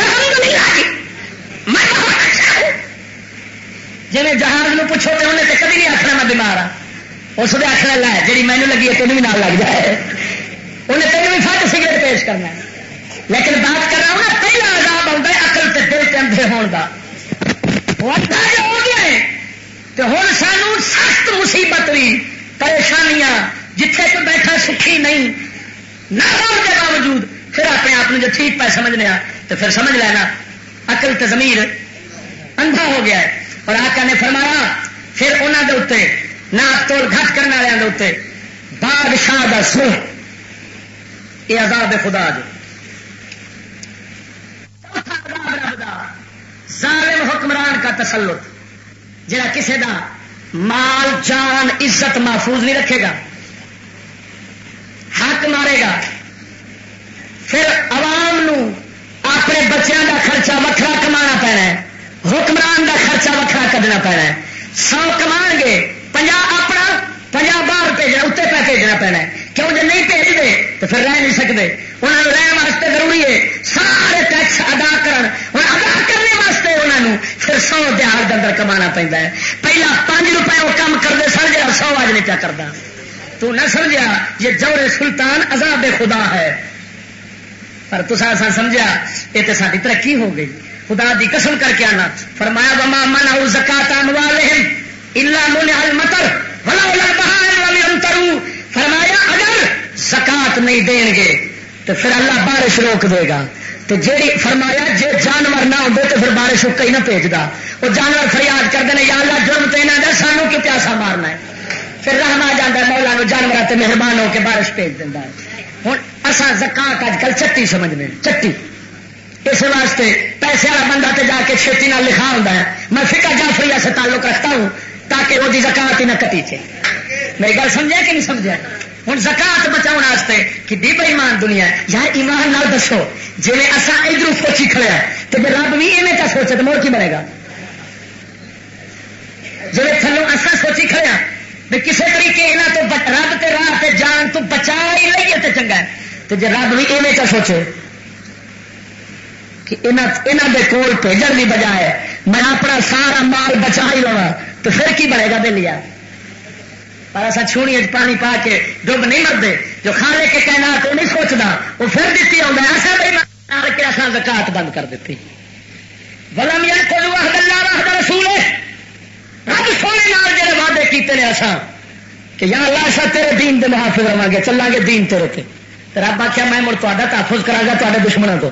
جی جہاز میں پوچھو تو انہیں تو کبھی نہیں آخنا میں بیمار ہاں۔ اس نے آخر لا جی مینو لگی ہے تینوں بھی نال لگ جائے۔ انہیں تینوں بھی فٹ سگریٹ پیش کرنا لیکن بات کر رہا ہوں نا، پہلا عذاب آتا ہے اکل سے دل کے اندھے ہونے کا ہو گیا ہے تو ہوں سانو سخت مصیبت ہوئی، پریشانیاں جتھے تو بیٹھا سکھی نہیں، نہ کے باوجود پھر اپنے آپ جو ٹھیک پہ سمجھنے تو پھر سمجھ لینا اکل تو اندھا ہو گیا ہے۔ اور آقا نے فرمایا، پھر انہوں کے اتنے نہ توڑ گھٹ کرنے والوں کے اتنے بادشاہ کا سو یہ آزاد خدا جو۔ ظالم حکمران کا تسلط، جڑا کسی دا مال، جان، عزت محفوظ نہیں رکھے گا۔ حق مارے گا۔ پھر عوام نو اپنے بچوں کا خرچہ وکرا کما پینا ہے۔ حکمران کا خرچہ وکرا کھنا پینا ہے۔ سو کما گے۔ پنجا اپنا پنجا باہر بھیجنا، اتنے پہ بھیجنا پینا ہے۔ کیوں جب نہیں بھیجتے تو پھر رہ نہیں سکتے۔ انہوں نے رہن واسطے ضروری ہے۔ سارے ٹیکس ادا کرن۔ اور ادا کرنے واسطے انہوں نے پھر سو دیہات کے اندر کما پہنتا ہے۔ پہلا پانچ روپئے وہ کام کرتے سر جا سو آج نہیں پیا کرتا تو نہ سمجھا یہ جور سلطان عذاب خدا ہے۔ پر تو سا سمجھا یہ تو ساری ترقی ہو گئی۔ خدا دی قسم کر کے آنا۔ فرمایا بما من زکات الا من المطر ولا ولا بہا فرمایا، اگر زکات نہیں دیں گے تو پھر اللہ بارش روک دے گا۔ تو جی فرمایا جی جانور نہ ہوتے تو پھر بارش کئی نہ بھیجتا وہ جانور فریاد کرتے ہیں یا اللہ جرم تو یہاں کا سانو کی پیاسا مارنا ہے؟ پھر رحم آ جاتا ہے، مولا نو جانور سے مہربان ہو کے بارش بھیج دینا ہے۔ ہوں اصا زکات اج کل چٹی سمجھنے چٹی اس واسطے پیسے والا بندہ تے جا کے چھتی نہ لکھا ہوتا ہے۔ میں فکر جعفریہ سے تعلق رکھتا ہوں تاکہ وہ زکات ہی نہ کٹی چاہے میری گل سمجھا کہ نہیں سمجھا ہوں زکات بچاؤ واسطے کہ دی ایمان دنیا یار، ایمان نال دسو جی اصا ادھر سوچی کھڑا تو جی رب بھی ایویں کا سوچے تو مڑ کی بنے گا؟ جی تھلو اصا سوچی کھڑا بھی کسی طریقے یہاں تو رب تے راہ تے جان تو بچا ہی لئیے تو چنگا ہے۔ تو جی رب بھی ایویں کا سوچے کہ یہاں دے کول بھیجن کی بجائے میں اپنا سارا مال بچا ہی لوا تو پھر کی بنے گا دلیا پر ایسا چھونی پانی پا کے ڈب نہیں مرتے جو کھانے کے کہنا تو نہیں سوچنا وہ پھر دیتی آؤں ایسا بھائی کے اصل زکات بند کر دیتی ولم یا کو واہد رسول رب سونے نال جڑے وعدے کیتے ہیں اصا کہ یا اللہ سا تیرے دین دے محافظ رہا گے چلا گے دین تیرے تے۔ رب آخیا میں مڑ تا تحفظ کرا گا تے دشمنوں کو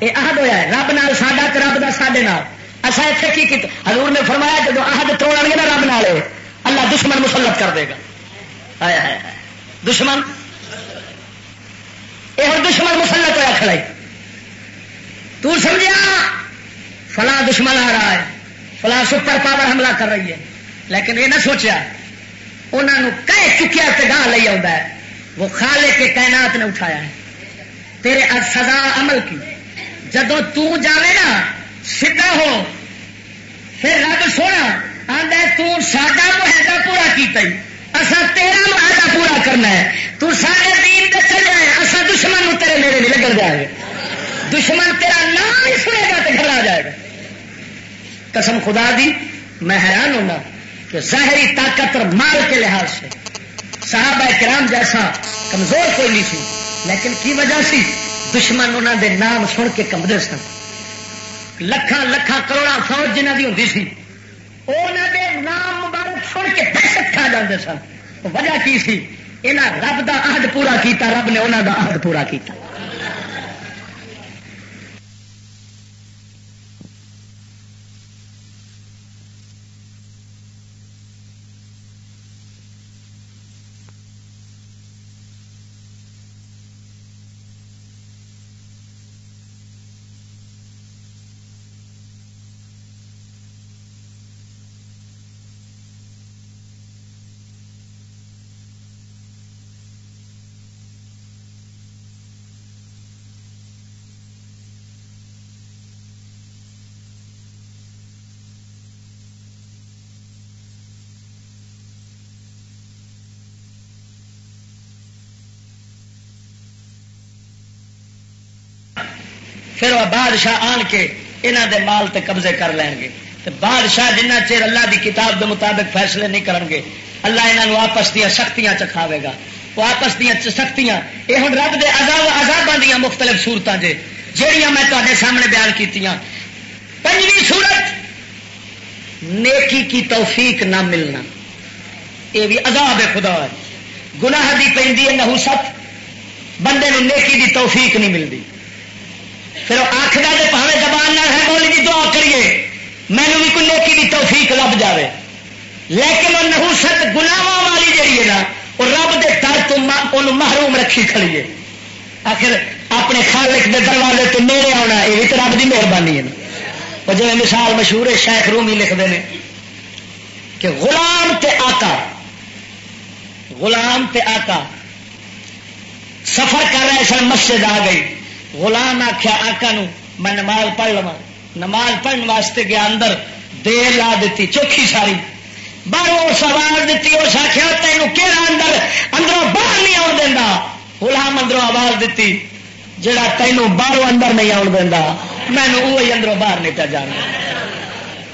یہ عہد ہوا ہے، رب نال ساڈا رب کا سڈے نال۔ اصا اتنے کی کیتا حضور نے فرمایا جب عہد توڑ گے نا رب نال، اللہ دشمن مسلط کر دے گا۔ آیا ہے دشمن؟ یہ دشمن مسلط ہوا کھڑائی تو سمجھا فلاں دشمن آ رہا ہے۔ فلاں سپر پاور حملہ کر رہی ہے۔ لیکن یہ نہ سوچا انہوں کہہ چکیا گاہ لے آتا ہے۔ وہ خالے کے کائنات نے اٹھایا ہے۔ تیرے سزا عمل کی۔ جدو تاوے نا سیدھا ہو۔ پھر رب سونا آدھا تاڈا معاہدہ پورا کیتا ہی۔ اصا تیرا معاہدہ پورا کرنا ہے۔ تو سارے دین دے چلے اصا دشمن تیرے میرے نہیں لگن جائے گا دشمن تیرا نام ہی سنے گا تو گھبرا جائے گا۔ قسم خدا دی، میں حیران ہونا کہ ظاہری طاقت اور مال کے لحاظ سے صحابہ کرام جیسا کمزور کوئی نہیں سی لیکن کی وجہ سی؟ دشمن انہوں دے نام سن کے کمبے سن۔ لکھان لکھان کروڑا فوج جنہ کی ہوتی سی انہوں دے نام مبارک سن کے دہشت کھا جاتے سن۔ وجہ کی سی؟ یہاں رب دا عہد پورا کیتا، رب نے انہوں دا عہد پورا کیتا۔ پھر وہ بادشاہ آن کے یہاں دے مال تے قبضے کر لیں گے۔ بادشاہ جنہ چیر اللہ دی کتاب دے مطابق فیصلے نہیں کرن گے، اللہ یہاں آپس دیا سختیاں چکھاوے گا۔ وہ آپس دیا سختیاں یہ ہوں رب دے عذاب عذاباں دیا مختلف صورتوں سے جہاں میں تے سامنے بیان کی پنجویں صورت، نیکی کی توفیق نہ ملنا۔ یہ بھی عذاب ہے خدا ہے۔ گناہ دی پہ نحوست، بندے نے نیکی دی توفیق نہیں ملتی پھر آخر دے پاوے زبان نہ ہے بولی جی دعا کریے۔ مینو بھی کوئی نیکی کی توفیق لب جائے لیکن وہ نحوست گناواں والی جہی ہے نا، وہ رب دے در تو محروم رکھی کھڑی ہے۔ آخر اپنے خالق دے دروازے تو میرے آنا، یہ بھی تو رب کی مہربانی ہے وہ جی مثال مشہور ہے، شیخ رومی لکھتے ہیں کہ غلام تے آقا، غلام تے آقا، سفر کر رہے سن، مسجد آ گئی۔ غلام آخیا آکا نو میں نماز پڑھ لوا نماز پڑھنے واسطے گیا اندر، دیر لا دیتی، چوکھی ساری۔ باہر سوال دیتی، اس آخیا تینوں کہڑا اندر؟ اندروں باہر نہیں آن دینا غلام اندروں آواز دیتی جڑا تینوں باہروں اندر نہیں آن دینا مینو وہی اندروں باہر نہیں پہ جانا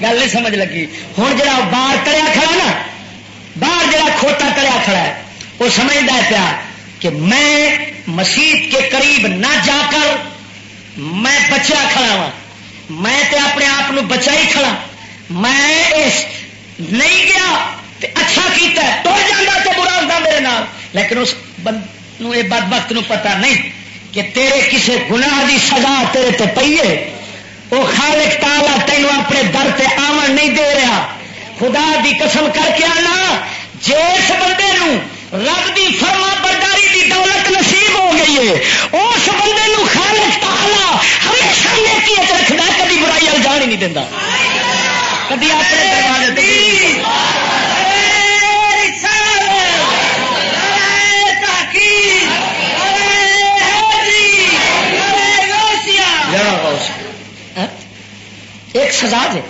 گل نہیں سمجھ لگی۔ ہوں جا باہر کریا کھڑا نا، باہر جا کھوتا کریا کھڑا ہے، وہ سمجھتا پیا کہ میں مسیح کے قریب نہ جا کر میں بچا کھڑا وا میں تے اپنے آپ بچا ہی کھڑا۔ میں اس نہیں گیا تے اچھا کیتا ہے۔ تو جانا تو برا ہوتا میرے نال۔ لیکن اس بند یہ بد وقت پتا نہیں کہ تیرے کسے گناہ دی سزا تیرے تے پی ہے۔ وہ خالق تالا تینوں اپنے در تے آمن نہیں دے رہا۔ خدا دی قسم کر کے آنا۔ جس بندے نو رب دی فرما برداری دی دولت نصیب ہو گئی ہے۔ اس بندے نو خالق تعالی ہمیشہ نیکی رکھنا کدی برائی وال جان ہی نہیں دینا کدی اپنے دروازے ایک سزا ہے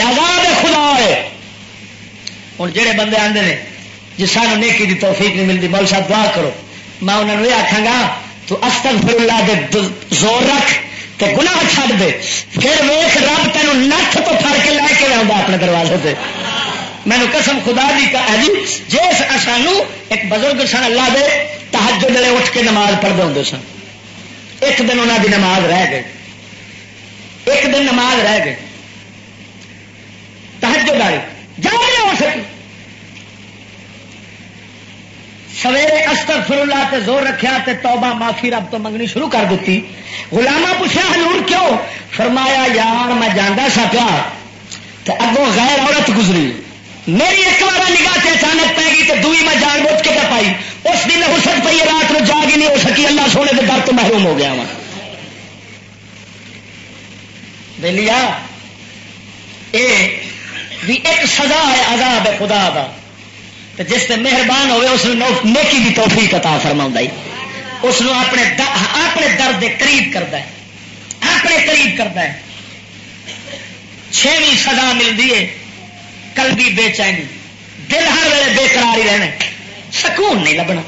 آزاد خدا ہے۔ ہوں جہے بندے آتے ہیں جی سان نیکی دی توفیق نہیں ملتی مول صاحب دعا کرو۔ میں انہوں نے یہ آخا گا، تو استل فر اللہ دے زور رکھ تے گناہ چھڈ دے۔ پھر ویخ رب تین نت تو پھڑ کے لے کے آؤں اپنے دروازے سے میں نے قسم خدا دی کہا جی جس سانو ایک بزرگ سن اللہ دے تحج دلے اٹھ کے نماز پڑھتے ہوں سن۔ ایک دن انہوں دی نماز رہ گئی۔ ایک دن نماز رہ گئی۔ تحج والی جا نہیں ہو سکی۔ سویرے استر فر اللہ تے زور رکھیا تے توبہ معافی رب تو منگنی شروع کر دیتی۔ غلامہ پوچھا حضور کیوں؟ فرمایا، یار، میں جانا سا پیا تو اگوں غیر عورت گزری۔ میری ایک بار نگاہ سے اچانک پی گئی تو دوئی میں جان بوجھ کے پائی اس دن حسن پی رات میں جاگ ہی نہیں ہو سکی۔ اللہ سونے کے در تو محروم ہو گیا ہاں۔ وا دلیا بھی ایک سزا ہے عذاب ہے خدا کا جس سے مہربان ہوئے اس نیکی کی توفیق عطا فرما اس اپنے اپنے درد قریب کرتا ہے۔ اپنے قریب کرتا ہے۔ چھویں سزا ملتی ہے۔ کلبی بے چینی دل ہر ویلے بے قرار ہی رہنا سکون نہیں لبنا۔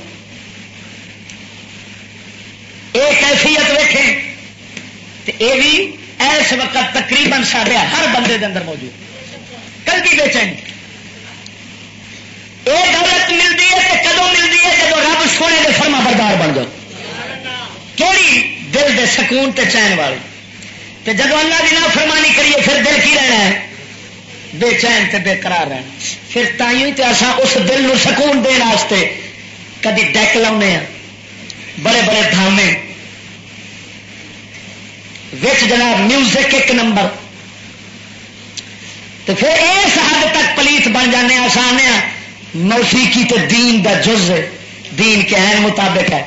یہ کیفیت ویکھیں۔ یہ بھی اس وقت تقریباً سارے ہر بندے دے اندر موجود۔ کلبی بے چینی یہ دولت ملتی ہے کدو ملتی ہے جب رب سونے کے فرما بردار بن جاؤ کہڑی دل دے سکون تے چین والی. تے جب اللہ کی نہ فرمانی کریے، پھر دل کی رہنا ہے؟ بے چین تے بے قرار رہنا. پھر تھی تے اصا اس دل نو سکون دن واسطے کدی ڈیک لاؤنے ہاں؟ بڑے بڑے دھامے. وچ جناب میوزک ایک نمبر. تو پھر اس حد تک پلیت بن جانے آسان موسیقی تے دین دا جز دین کے ہیں مطابق ہے۔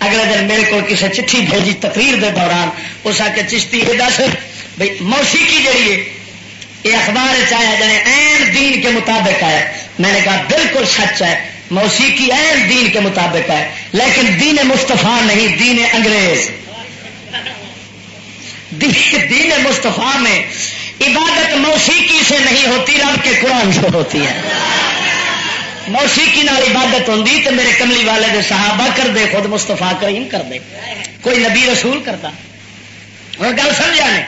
اگلے دن میرے کو کسی چٹھی بھیجی تقریر دے دوران اس آ کے چشتی یہ دس۔ بھائی موسیقی جہی ہے، یہ اخبار چاہے جانے این دین کے مطابق ہے۔ میں نے کہا، بالکل سچ ہے موسیقی این دین کے مطابق ہے۔ لیکن دین مستفا نہیں، دین انگریز۔ دین مستفا میں عبادت موسیقی سے نہیں ہوتی، رب کے قرآن سے ہوتی ہے۔ موسیقی نال عبادت ہوتی تو میرے کملی والے دے صحابہ کر دے خود مستفا کریم کر دے کوئی نبی رسول کرتا۔ اور گل سمجھا نے؟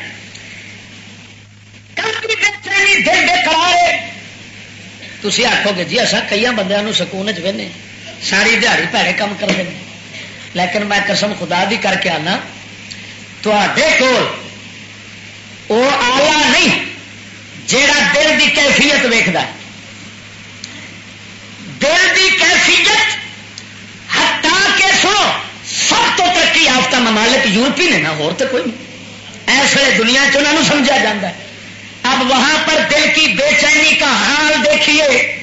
تھی آخو گے جی اصا کئی بندے سکون چاہنے ساری دیہی پیڑے کام کرتے ہیں لیکن میں قسم خدا دی کر کے آنا تے کو آلہ نہیں، جیڑا دل دی کیفیت ویکد دل کی کیفیت ہٹا کے سنو، سب تو ترقی یافتہ ممالک یورپی نے نا ہو کوئی نہیں۔ ایسے دنیا چ سمجھا جاتا ہے۔ اب وہاں پر دل کی بے چینی کا حال دیکھیے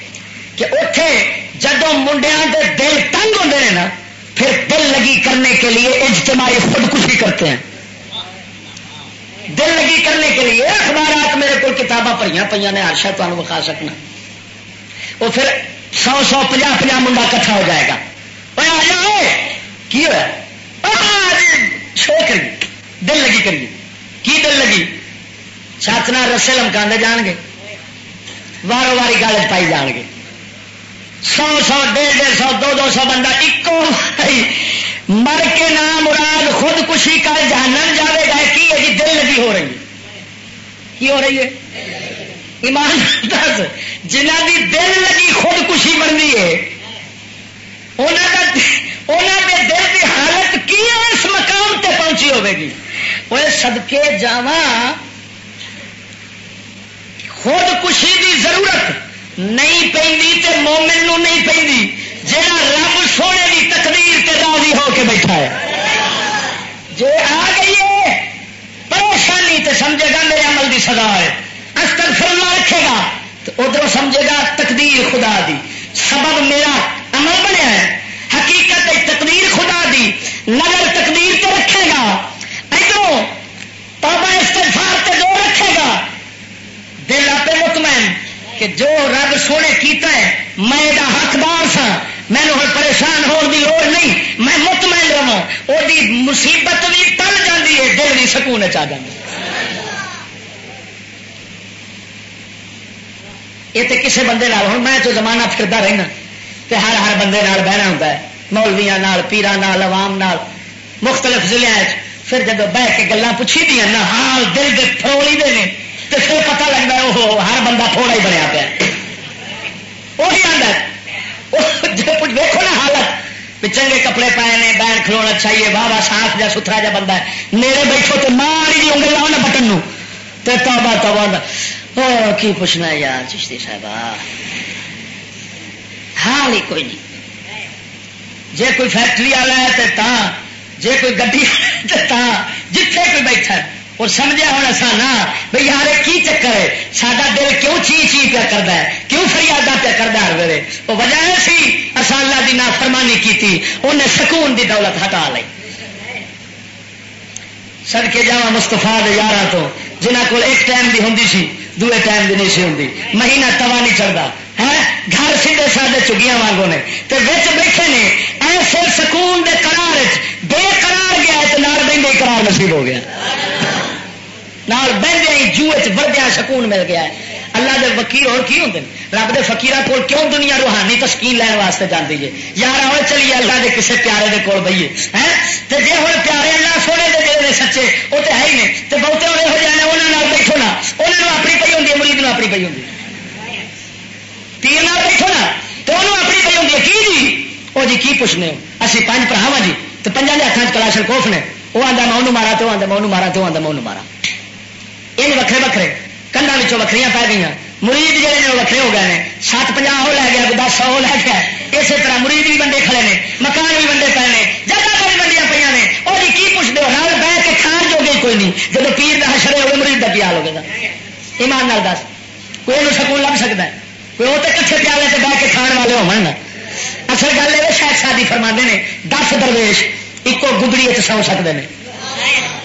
کہ اتے جدو منڈیا کے دل تنگ ہوتے ہیں نا، پھر دل لگی کرنے کے لیے اجتماعی خودکشی کرتے ہیں۔ دل لگی کرنے کے لیے اخبارات میرے کو کتاباں پڑھیں پہ نے ہر تمہیں بکھا سکنا۔ وہ پھر سو سو پنجا پنجا منڈا کٹھا ہو جائے گا۔ کی ہوا جی، شو کری دل لگی کریے۔ کی دل لگی؟ چھاتنا رسے لمکا جان گے۔ وارو واری گل پائی جان گے۔ سو سو، ڈیڑھ ڈیڑھ سو، دو دو سو بندہ ایک مر کے نام مراد خودکشی کا جانن جاوے گا۔ کی ہے جی؟ دل لگی ہو رہی ہے۔ کی ہو رہی ہے؟ ایمان دس جنہ دی دل لگی خودکشی بننی ہے انہوں کے دل کی حالت کی اس مقام تے پہنچی ہوے گی؟ وہ سدکے جا خودکشی دی ضرورت نہیں پہ مومن نو نہیں پہ جہاں رب سونے کی تقدیر تے راضی ہو کے بیٹھا ہے۔ جو آ گئی ہے، پریشانی تے سمجھے گا میرے عمل دی سزا ہے۔ استر فرما رکھے گا، تو ادھر سمجھے گا تقدیر خدا دی۔ سبب میرا عمل بنیا ہے، حقیقت تقدیر خدا دی۔ نظر تقدیر تو رکھے گا، ادھر پاپا استفار تے جو رکھے گا۔ دل آپ مطمئن کہ جو رب سونے کیتا ہے، میں دا حقدار سا میں نے پریشان ہونے کی لوڑ نہیں، میں مطمئن رہا وہ مصیبت بھی ٹل جاتی ہے، دل بھی سکون چ جاتی یہ تو کسی بندے ہوں میں تو زمانہ پھرتا رہنا تو ہر ہر بندے بہنا ہوتا ہے مولویا پیران عوام نال، مختلف ضلع پھر جب بہ کے گلیں پوچھی دیا نا حال دل کے فرولی دے نے تو پھر پتا لگتا ہے وہ ہر بندہ تھوڑا ہی بنیا پیا وہی آتا جب دیکھو نا حالت چنگے کپڑے پائے نے، بہن کھلونا چاہیے واہ واہ صاف جا ستھرا جا بندہ ہے۔ میرے بیٹھو تو ماری جی انگل لاؤ نا بٹن نو توبہ توبہ۔ کی پوچھنا یار چشتی صاحب حال ہی کوئی نہیں جے کوئی فیکٹری والا ہے تو تا جے کوئی گڈی تا جتھے کوئی بیٹھا اور سمجھا ہونا سا نا بھائی یار کی چکر ہے سارا دل کیوں چی چی پیا کرتا ہے کیوں فریادہ پیا کرتا ہر ویلے وہ وجہ سی اصا اللہ کی نافرمانی کی انہیں سکون دی دولت ہٹا لی سڑکے جا مستفا یار تو جنہ کو ایک ٹائم کی ہوں سی دوے ٹائم دی نہیں سی ہوں مہینہ توا نہیں چڑھتا ہے؟ گھر سیدھے سادے چگیاں وانگوں نے۔ تو بچ بیٹھے نے، ایسے سکون دے قرار بے قرار گیا تو نال بہن قرار نصیب ہو گیا۔ بہدیا ہی جوہ چردیا سکون مل گیا ہے۔ اللہ دے وکیل اور کی ہوتے ہیں رب دے فقیر کول کیوں دنیا روحانی تسکین لین واسطے جاتی ہے یار آؤ چلیے اللہ دے کسے پیارے دے کول بہیے ہے جی ہوں پیارے اللہ سونے دے جڑے سچے وہ تو ہے ہی نہیں۔ تو بہتے ہوں یہ جانے انہوں بیٹھو نا۔ انہوں اپنی پی ہوں مرید اپنی پی ہوں پیر بیٹھو نا تو انہوں اپنی پی ہوں کی جی؟ وہ جی کی پوچھنے اسی پانچ پراوا جی تو پنجا کے ہاتھوں کلاشن کوف نے۔ وہ آتا میں انہوں مارا تو آتا میں انہوں مارا تو آتا میں انہوں مارا۔ یہ وکھرے وکھرے کنڈا وکری پی گئی مرید جہے نے وکرے ہو گئے ہیں سات پناہ وہ لے گیا دس سو لے گیا اسی طرح مرید بھی بندے کھڑے نے، مکان بھی بندے پے نے، جگہ بھی بندیاں پہ نے۔ وہ جی کی پوچھتے ہو، رل بہ کے کھان جو گئی کوئی نہیں۔ جب پیر کا حشر ہوگا مرید کا کیا ہوگا۔ ایمان نال دس، کوئی یہ سکون لگ سکتا ہے؟ کوئی وہ تو کٹھے پیالے سے بہ کے کھان والے ہو اصل گل یہ شاید شادی فرما نے، دس درویش ایک گدڑی سو سکتے ہیں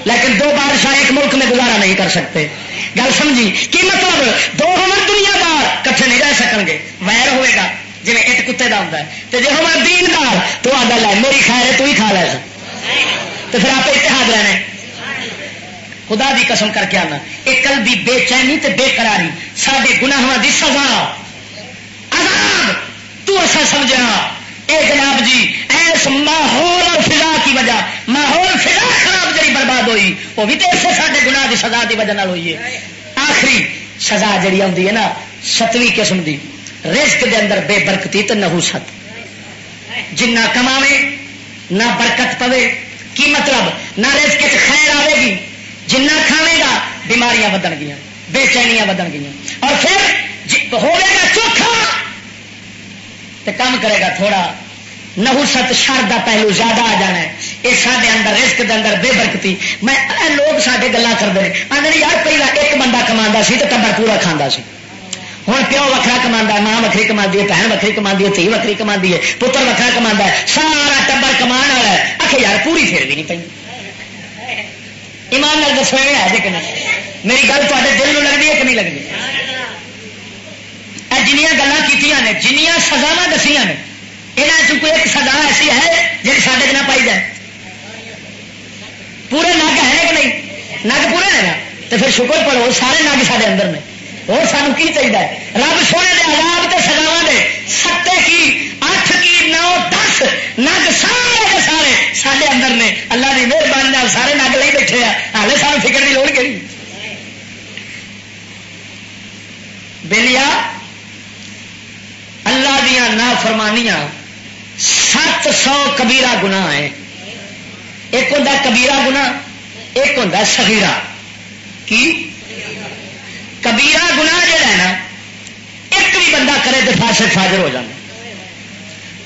لیکن دو بادشاہ ایک ملک میں گزارا نہیں کر سکتے۔ گل سمجھی؟ کی مطلب؟ دو ہمر دنیا دار کٹھے نہیں رہ سکن گے۔ ویر ہوئے گا جی ایک کتے کا ہوتا ہے۔ تو جی ہمارا دین دار تو آ گل ہے، میری خیر ہے، تو ہی کھا لے سا۔ تو پھر آپ اتحاد لینا خدا دی قسم کر کے آنا۔ ایک کل دی بے چینی تے بے قراری سارے گناہ دی سزا۔ عذاب! تو ایسا سمجھنا۔ اے جناب جی ایس ماحول اور فضا کی وجہ، ماحول، فضا خراب جی برباد ہوئی، وہ بھی تو اسے سارے گنا کی سزا کی وجہ ہوئی ہے۔ آخری سزا جڑی آتی ہے نا، ستویں قسم کی رزق دے اندر بے برکتی تو نہ ست جنا کما نہ برکت پوے۔ کی مطلب؟ نہ رزق خیر آئے گی۔ جنا کھاوے گا، بیماریاں بدن گیا بے چینیاں بدن گیا اور پھر جی، ہوگا چوکھا۔ تو کام کرے گا تھوڑا۔ نہوست شر کا پہلو زیادہ آ جانا ہے۔ یہ سارے اندر رسک کے اندر بے برکتی۔ میں لوگ سارے گلا کرتے ہیں۔ آدھے یار پہلا ایک بندہ کما سی تو ٹبر پورا کھانا سی۔ ہوں پیو وکرا کما ماں وکری کما ہے، بہن وکری کما ہے، تھی وکری کما ہے، پتر وکرا کما ہے۔ سارا ٹبر کما والا ہے۔ آخر یار پوری پھر بھی نہیں پی ایمان لال دسو ہے جی میری گل تے دل میں لگتی ہے کہ نہیں لگتی جنیا گلیں کی جنیا سزاوا دسیا نے۔ یہاں کوئی ایک سزا ایسی ہے جی سارے نہ پائی جائے؟ پورے نگ ہے کہ نہیں؟ نگ پورے ہے نا تو پھر شکر پڑو سارے نگ سارے اندر میں اور سانو کی چاہیے رب سونے دے آزاد کے سزاوا دے۔ ستے کی، اٹھ کی، نو، دس نگ سارے کے سارے سارے اندر نے۔ اللہ کی مہربانی سارے نگ نہیں بیٹھے ہیں ہالے سال فکر کی لوڑ کہی بلیا اللہ دیا نا فرمانیاں سات سو کبیرا گنا ہے ایک ہوں کبیرا گنا ایک ہوں سگیرا کی؟ کبیرا گنا جہا ہے نا، ایک بھی بندہ کرے تو فاسق فاجر ہو جائے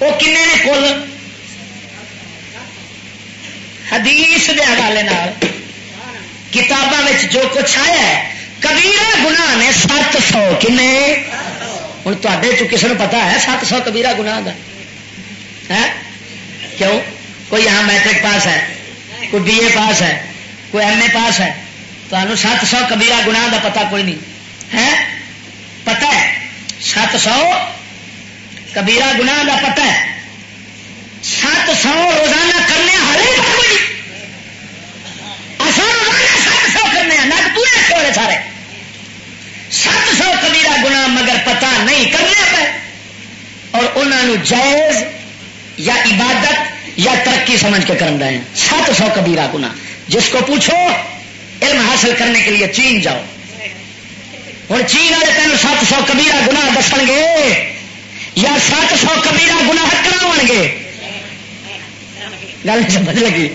وہ کن نے کل حدیث کے حوالے کتابوں جو کچھ آیا ہے کبیرا گنا نے سات سو کن ہوں تے کسی نے پتا ہے سات سو کبیرا گنا کیوں؟ کوئی یہاں میٹرک پاس ہے؟ کوئی بی اے پاس ہے؟ کوئی ایم اے پاس ہے؟ تو سات سو کبیرا گنا کا پتا کوئی نہیں۔ ہے؟ پتا ہے؟ سات سو کبیرا گنا کا پتا ہے۔ سات سو روزانہ کرنے ہر روزانہ سات سو کرنے نگ پورے سارے۔ سات سو کبیرا گنا مگر پتا نہیں کرنے پہ اور انہوں جائز یا عبادت یا ترقی سمجھ کے کرنا ہے سات سو کبیرا گنا جس کو پوچھو علم حاصل کرنے کے لیے چین جاؤ۔ ہوں چین والے تین سات سو کبیرا گنا دس گے۔ یا سات سو کبیرا گنا کرا گے۔ گل سمجھ لگی؟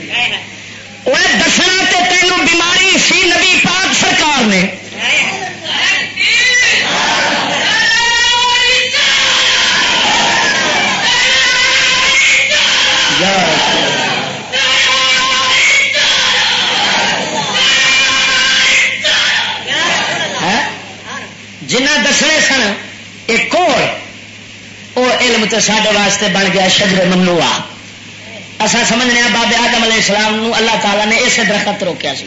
وہ دسنا تینوں بیماری سی نبی پاک سرکار نے۔ جنہ دسنے سن، ایک اور علم تو سارے واسطے بن گیا شجر ممنوع اصا سمجھنے ہاں بابے آدم علیہ السلام نو اللہ تعالیٰ نے اسے درخت روکیا سی۔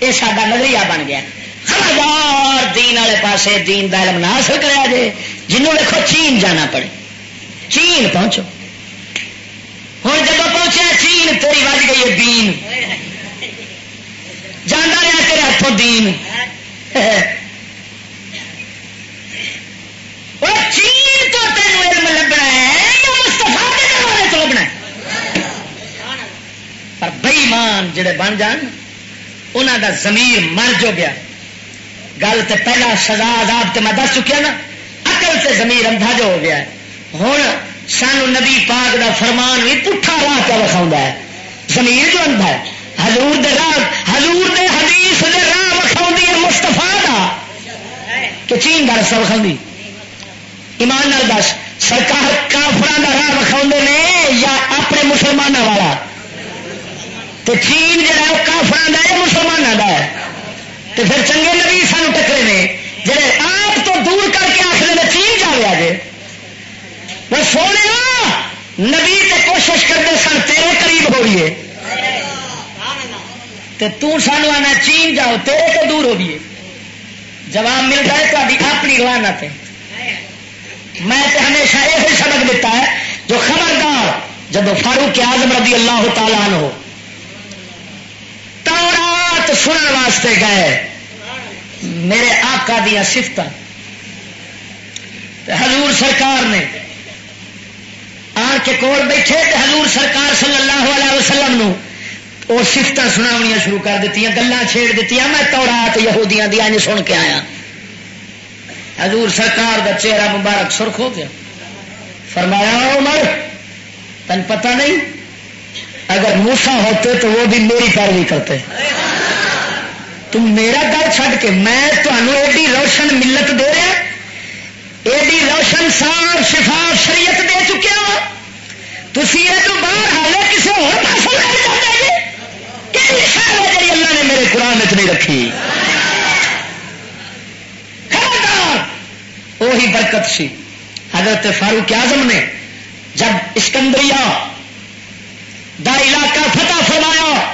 یہ سارا نظریہ بن گیا۔ خبردار دین والے پاسے دین دا علم نہ حاصل کرا جے جنوں دیکھو چین جانا پڑے۔ چین پہنچو۔ ہوں جب پہنچے چین، تیری بج گئی ہے دین۔ جانا رہا تیرے ہاتھوں دین۔ چین تو تین علم لبنا ہے یا مستفا کے دروازے تو لبنا ہے۔ پر بئیمان جڑے بن جان انہوں دا ضمیر مر جو گیا۔ گل تو پہلا سزا عذاب تے میں دس چکیا نا اکل سے ضمیر اندھا جو ہو گیا ہے۔ ہوں سانو نبی پاک دا فرمان بھی پٹھا راہ کیا وکھاؤں ہے۔ ضمیر جو اندھا ہے۔ حضور دے راہ، حضور دے حدیث دے راہ وکھاؤں مستفا دا۔ کہ چین کا رسا وکھاؤں ایمان نال دس، سرکار کافر کا راہ وکھاؤں نے یا اپنے مسلمانوں والا؟ تو چین جہا وہ کافر کا ہے مسلمانوں کا ہے۔ تو پھر چنگے نبی سان ٹکرے نے جہے آپ تو دور کر کے آخر میں چین جا گیا وہ سونے نبی تے کوشش کرتے سن، تیرے قریب ہو رہی ہے۔ تو آنا چین جاؤ، تیرے تو دور ہو گئی جواب مل جائے تاری اپنی لانت ہے۔ میں تو ہمیشہ یہ سبق دیتا ہے، جو خبردار جب فاروق اعظم رضی اللہ تعالیٰ ہو تورات سنن واسطے گئے، میرے آقا دیا سفت حضور سرکار نے آن کے کول بیٹھے تو حضور سرکار صلی اللہ علیہ وسلم نو وہ سفت سنایا شروع کر دیتی گلیں چھیڑ دیتی میں تورات یہودیاں دیا سن کے آیا۔ حضور سرکار کا چہرہ مبارک سرخ ہو گیا۔ فرمایا عمر، تن پتہ نہیں اگر موسا ہوتے تو وہ بھی میری پیروی کرتے۔ تم میرا گھر چھڈ کے میں تمہوں ایڈی روشن ملت دے رہا ایڈی روشن صاف شفاف شریعت دے چکیا وا تھی یہ تو باہر حالے کسی اور پاس لے جی کہ اللہ نے میرے قرآن نہیں رکھی۔ وہی برکت سی۔ حضرت فاروق اعظم نے جب اسکندریہ دا علاقہ فتح فرمایا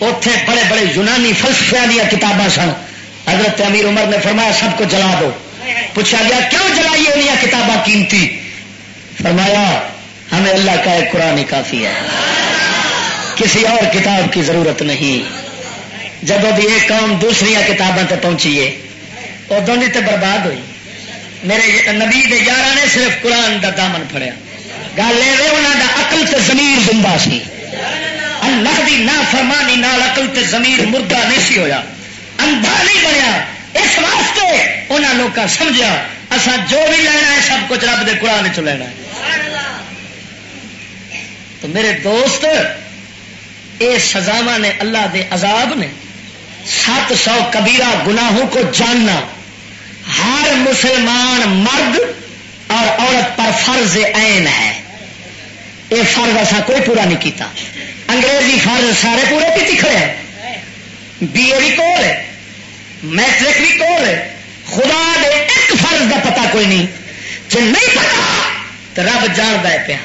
اتے بڑے بڑے یونانی فلسفیا دیا کتاباں سن۔ حضرت امیر عمر نے فرمایا، سب کو جلا دو۔ پوچھا گیا، کیوں جلائیے انہیں کتاباں قیمتی؟ فرمایا، ہمیں اللہ کا ایک قرآن ہی کافی ہے۔ کسی اور کتاب کی ضرورت نہیں۔ جب ابھی ایک قوم دوسری کتابوں تک پہنچیے ادو تو برباد ہوئی۔ میرے نبی دے یار نے صرف قرآن دا دامن پڑیا گل یہ انہوں دا عقل تے زمیر زندہ سی۔ اللہ دی نا فرمانی نال عقل تے زمیر مردہ نہیں سی ہویا۔ اندھا نہیں بنیا۔ اس واسطے انہوں لوگ سمجھا اصا جو بھی لینا ہے سب کچھ رب دے قرآن چ لینا ہے۔ تو میرے دوست یہ سزاوا نے اللہ دے عذاب نے سات سو کبیرہ گناہوں کو جاننا۔ ہر مسلمان مرد اور عورت پر فرض عین ہے۔ یہ فرض ایسا کوئی پورا نہیں کیتا۔ انگریزی فرض سارے پورے کی دکھے بی اے بھی کول ہے، میٹرک بھی کول ہے۔ خدا دے ایک فرض کا پتا کوئی نہیں۔ جی نہیں پتا تو رب جان دے پیا۔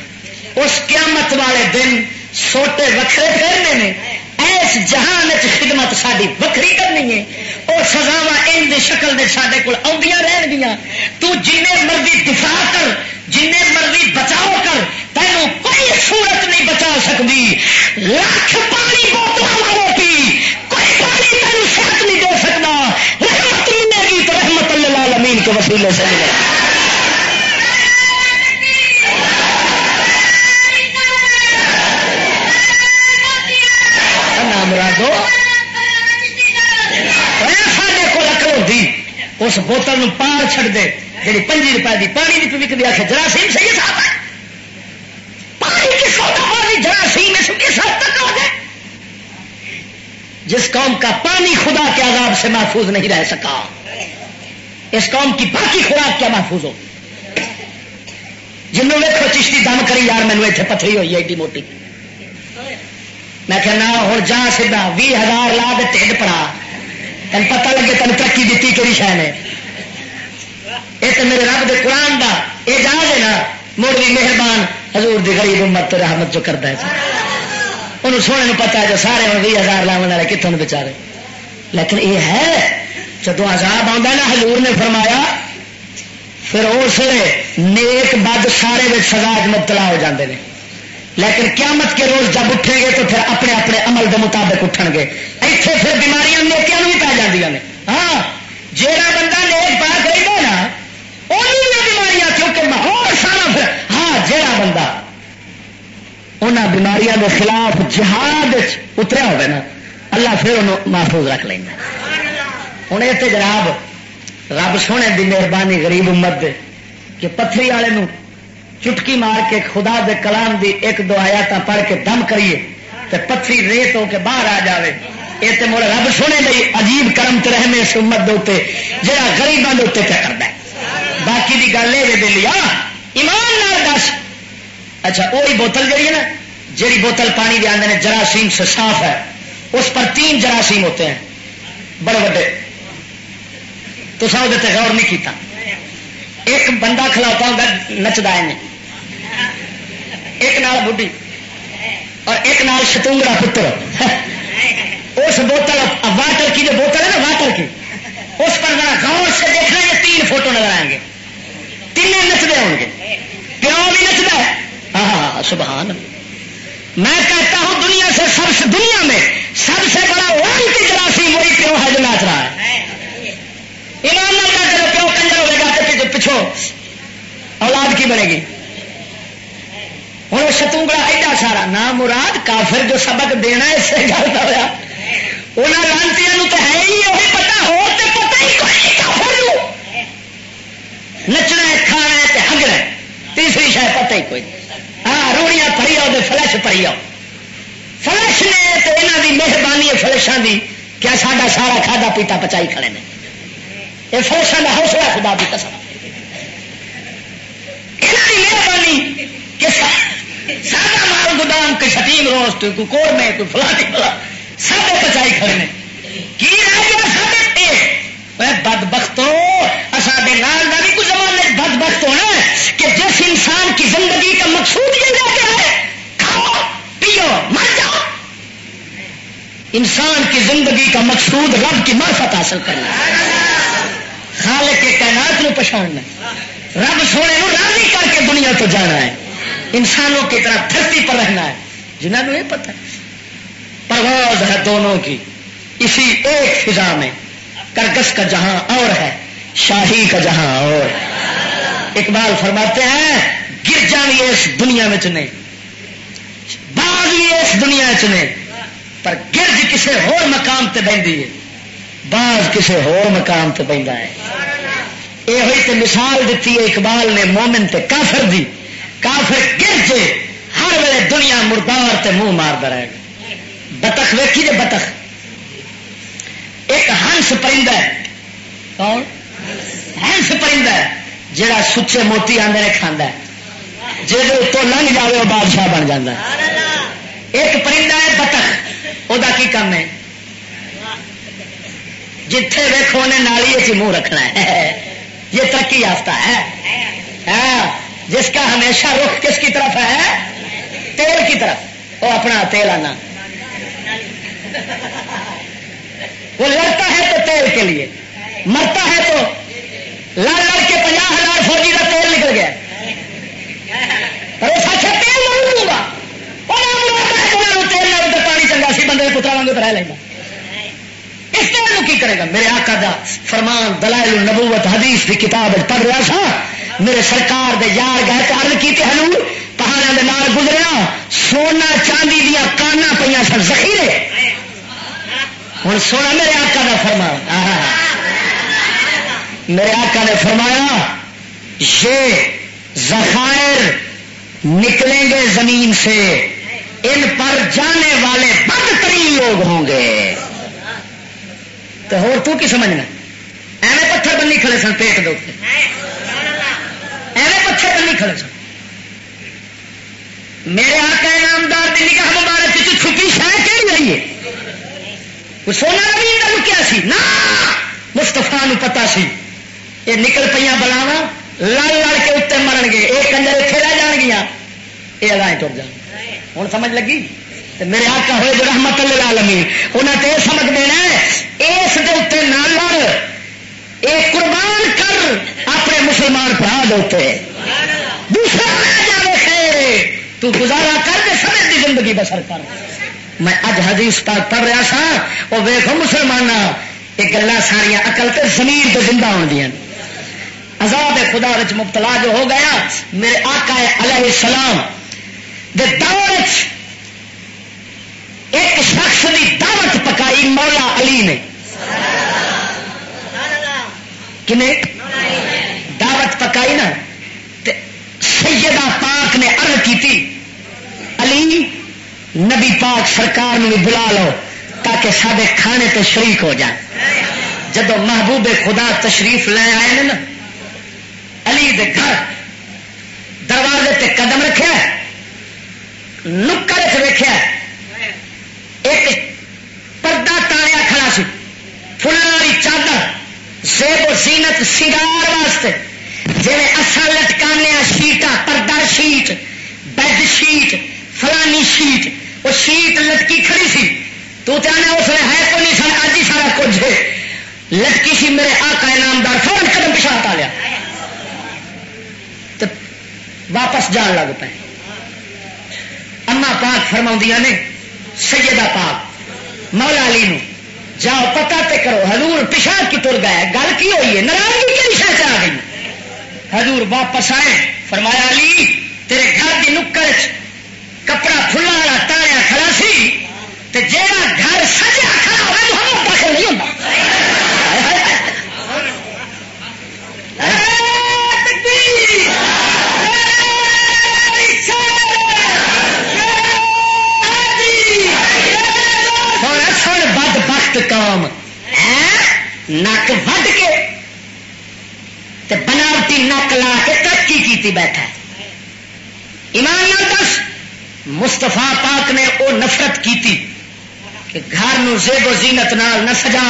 اس قیامت والے دن سوٹے وکھرے پھیرنے نے۔ اس جہان خدمت ساری وکری کرنی ہے وہ سزاوا ان شکل دے سارے کول آدی رہن گیا تو جن مرضی دفاع کر جن مرضی بچاؤ کر، تینوں کوئی صورت نہیں بچا سکتی لاکھ پانی بوتل والے پی کوئی پانی تینوں صحت نہیں دے سکتا رحمت ملے گی تو رحمت اللہ امین کے وسیلے سے ملے۔ مرادو اس بوتل پار چھڑ دے جی پنجی روپئے کی پانی کی وکتی آخر جراثیم صحیح صاحب؟ ہے پانی کی سودا پانی جراثیم اس کے ساتھ تک ہو گئے جس قوم کا پانی خدا کے عذاب سے محفوظ نہیں رہ سکا، اس قوم کی باقی خوراک کیا محفوظ ہو؟ جنہوں نے چشتی دم کری، یار مینو اتنے پتھری ہوئی ہے، ایڈی موٹی۔ میں کہنا ہوں جا سا بھی ہزار لا کے ٹھنڈ پڑا تین پتا لگے تین ترقی دیتی کہڑی شہ نے؟ یہ تو میرے رب دے قرآن دا یہ جا دے نا مڑ بھی مہربان حضور دی غریب امت رحمت جو کرتا ہے۔ انہوں سونے میں پتا ہے جو سارے ہوں بھی ہزار لاؤ والے کتوں بچارے لیکن یہ ہے جب عذاب آتا نا، حضور نے فرمایا، پھر اس نیک بد سارے سزا مبتلا ہو جاتے ہیں لیکن قیامت کے روز جب اٹھیں گے تو پھر اپنے اپنے عمل کے مطابق اٹھن گے۔ اتنے پھر بیماریاں نیکیا بھی پی جاتی ہاں جہاں بندہ نیک پا کر نا وہ بیماریاں، کیونکہ ماحول سارا پھر۔ ہاں جہاں بندہ ان بیماریاں کے خلاف جہاد اتریا ہوگا نا، اللہ پھر انہوں محفوظ رکھ لینا ہوں یہ جناب، رب سونے کی مہربانی غریب امت دے، کہ پتھری والے چٹکی مار کے خدا دے کلام دی ایک دو آیات پڑھ کے دم کریے تو پتھری ریت ہو کے باہر آ جائے یہ تو مڑ رب سونے لی عجیب کرم تو اس امت دے جہاں گریبان کے اتنے پہ کرتا ہے۔ باقی کی گل یہ دے لیا، ایمان دس۔ اچھا وہی بوتل جہی ہے نا، جیڑی بوتل پانی دے آدھے جراثیم سے صاف ہے۔ اس پر تین جراثیم ہوتے ہیں۔ بڑے بڑے تو سب وہ غور نہیں کیتا۔ ایک بندہ کھلاتا ہوگا نچتا ہے ایک نال بڈھی اور ایک نال شتونگڑا پتر۔ اس بوتل، واٹر کی جو بوتل ہے نا، واٹر کی۔ اس پر ذرا غور سے دیکھنا یہ تین فوٹو نظر آئیں گے۔ تین نچتے ہوں گے۔ پیو بھی نچتا ہے۔ ہاں ہاں سبحان میں کہتا ہوں، دنیا سے سب سے دنیا میں سب سے بڑا وانتی جراثیم وہی پیو ہے جو ناچ رہا ہے۔ ایمان نہ کرو پیو کنجر ہوئے گا تو پچھو۔ اولاد کی بنے گی۔ ہوں ستونگڑا ایڈا سارا نام مراد کافر جو سبق دینا اسے گل کا ہوا انہوں لانتی تو ہے ہی وہی پتا ہو تو پتا ہی کوئی کافر نچنا ہے، کھانا ہے ہگنا تیسری شاید پتہ ہی کوئی ہاں روڑیاں پڑی آؤ فلش پڑی آؤ۔ فلش نے تو یہاں کی مہربانی ہے فلشان کی کیا ساڈا سارا کھادا پیتا پچائی کھڑے نے۔ یہ فلشان کا حوصلہ خدا بھی قسم۔ مہربانی کہ سارا مال گودام کوئی شتیم روسٹ کوئی کور میں کوئی فلانی فلا سب پچائی کھڑے نے۔ کی رہ گیا سب بد بختو سارے نال کا بھی کچھ زمانے بد بخت ہونا کہ جس انسان کی زندگی کا مقصود یہ رہ گیا ہے کھاؤ، پیو، مر جاؤ۔ انسان کی زندگی کا مقصود رب کی معرفت حاصل کرنا خالق کے کائنات میں پچھاڑنا رب سونے راضی کر کے دنیا تو جانا ہے۔ انسانوں کی طرح دھرتی پر رہنا ہے۔ جنہوں نے یہ پتا پرواز ہے دونوں کی۔ اسی ایک فضا میں کرکس کا جہاں اور ہے، شاہی کا جہاں اور۔ اقبال فرماتے ہیں گرجا بھی اس دنیا میں چنے۔ باغ بھی اس دنیا چنے۔ پر گرج کسی ہور مقام تے بہتی ہے۔ باز کسی ہور مقام تے بہتا ہے۔ یہ ہوئی تے مثال دیتی ہے اقبال نے مومن تے کافر دی۔ کافر گرج ہر ویلے دنیا مردار تے منہ مارتا رہے گا۔ بتخ ویکھی جی بتخ ایک ہنس پرندہ ہے۔ کون؟ ہنس پرندہ ہے۔ جہاں سچے موتی آدھے کھانا ہے۔ جی اتوں لنگ جائے وہ بادشاہ بن جا ایک پرندہ ہے بتخ وہ کی کام ہے؟ جتھے ویکو نے نالی منہ رکھنا ہے۔ یہ ترقی یافتہ ہے۔ ہاں۔ جس کا ہمیشہ رخ کس کی طرف ہے؟ تیل کی طرف. وہ اپنا تیل آنا. وہ لڑتا ہے تو تیل کے لیے. مرتا ہے تو لڑ لڑ کے پناہ ہزار فوجی کا تیل نکل گیا. سچ تیل ضرور دوں گا تیل نہ پانی چنگا سی، بندے پترا واگ رہ لینا. اس طرح کی کرے گا؟ میرے آقا دا فرمان، دلائل نبوت حدیث کی کتاب پڑھ رہا تھا میرے سرکار دے یار گئے کر کی ہلو پہاڑوں کے نال گزریا، سونا چاندی دیا کانا پہ سن ذخیرے۔ ہوں سونا میرے آقا کا فرمان۔ میرے آقا نے فرمایا، یہ ذخائر نکلیں گے زمین سے، ان پر جانے والے بدترین لوگ ہوں گے۔ تو ہو تو کی سمجھنا؟ ایویں پتھر بنی کھڑے سن پیٹ دے ایویں پتھر بنی کھڑے سن۔ میرے آقا نامدار کی نگاہ مبارک کی چھپی شاید کہ رہی ہے؟ وہ سونا نبی کا لکیا سی۔ نا! مستفا پتا سی۔ یہ نکل پہ بلاوا لڑ لڑ کے اتنے مرن گے۔ یہ کنجر اتنے رہ جان گیا۔ یہ اگائیں ٹر جان۔ ہوں سمجھ لگی؟ میرے آقا ہوئے جو رحمت اللہ عالمی انہیں تو یہ سمجھ دینا اس کے اتنے نہ لڑ۔ یہ قربان کر اپنے مسلمان برا دے خیر تو گزارا کر کے سمجھ دی زندگی بسر کر۔ میں اج حدیث پاک پڑھ رہا سا وہ ویخو مسلمان یہ گلا ساریا اقل تو زمین تو زندہ ہو دیا عذاب خدا رچ مبتلا جو ہو گیا میرے آقا علیہ السلام دے دور ایک شخص کی دعوت پکائی مولا علی نے۔ دعوت پکائی نا؟ سیدہ پاک نے ارد کی علی، نبی پاک سرکار بھی بلا لو تاکہ سارے کھانے تے شریک ہو جائے۔ جب محبوب خدا تشریف لے آئے نا، علی دے گھر دروازے تے قدم رکھا نکر ویخیا ایک پردہ تاریا کھڑا سی فلوں والی چادر، زیب و زینت سنگار واسطے۔ جی اصا لٹکانے شیٹا پردہ شیٹ، بیڈ شیٹ، فلانی شیٹ، وہ شیٹ لٹکی کھڑی سی۔ تو آنا اس نے ہے تو نہیں، سن اج ہی سارا کچھ لٹکی سی میرے آقا انعامدار فوراً قدم پچھا ہٹا لیا۔ تو واپس جان لگ پے اما پاک فرما نے، سیدہ پاک، مولا علی نو، جاؤ پتا تے کرو، حضور پچھا کی تر گیا گل کی ہوئی ہے؟ ناراضگی کہڑی شہ آ گئی؟ حضور واپس آئے فرمایا علی تیرے گھر کی نکر کپڑا کھلا والا تاریا کھڑا سی جا گھر سجا کھڑا ہوا داخل نہیں ہوتا بد بخت کام۔ نک وڈ کے تے بناوٹی نک لا کے ترقی کی بیٹھا ایمان دس مستفا پاک نے وہ نفرت کی کہ گھر نو زیب و زینت نال نہ سجا۔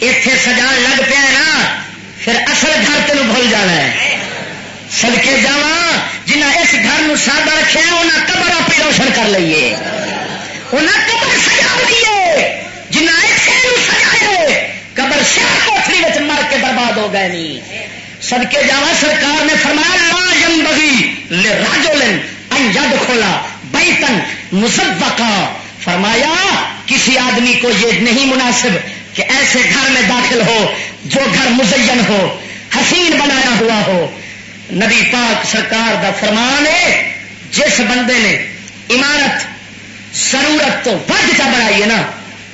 اتے سجا لگ پیا نا، پھر اصل گھر تین بھول جانا ہے۔ سڑکے جا جنہ اس گھر نو سادہ رکھے انہیں قبر آپ روشن کر لیے انہیں قبر سجا لیے جنہ سجائے قبر کوٹری مر کے برباد ہو گئے نہیں سڑکے جا سرکار نے فرمایا، لا جم بگی لے راجو لین ید کھولا بیتن مسبقہ فرمایا، کسی آدمی کو یہ نہیں مناسب کہ ایسے گھر میں داخل ہو جو گھر مزین ہو، حسین بنایا ہوا ہو۔ نبی پاک سرکار دا فرمان ہے، جس بندے نے عمارت ضرورت تو ود کا بنائی ہے نا،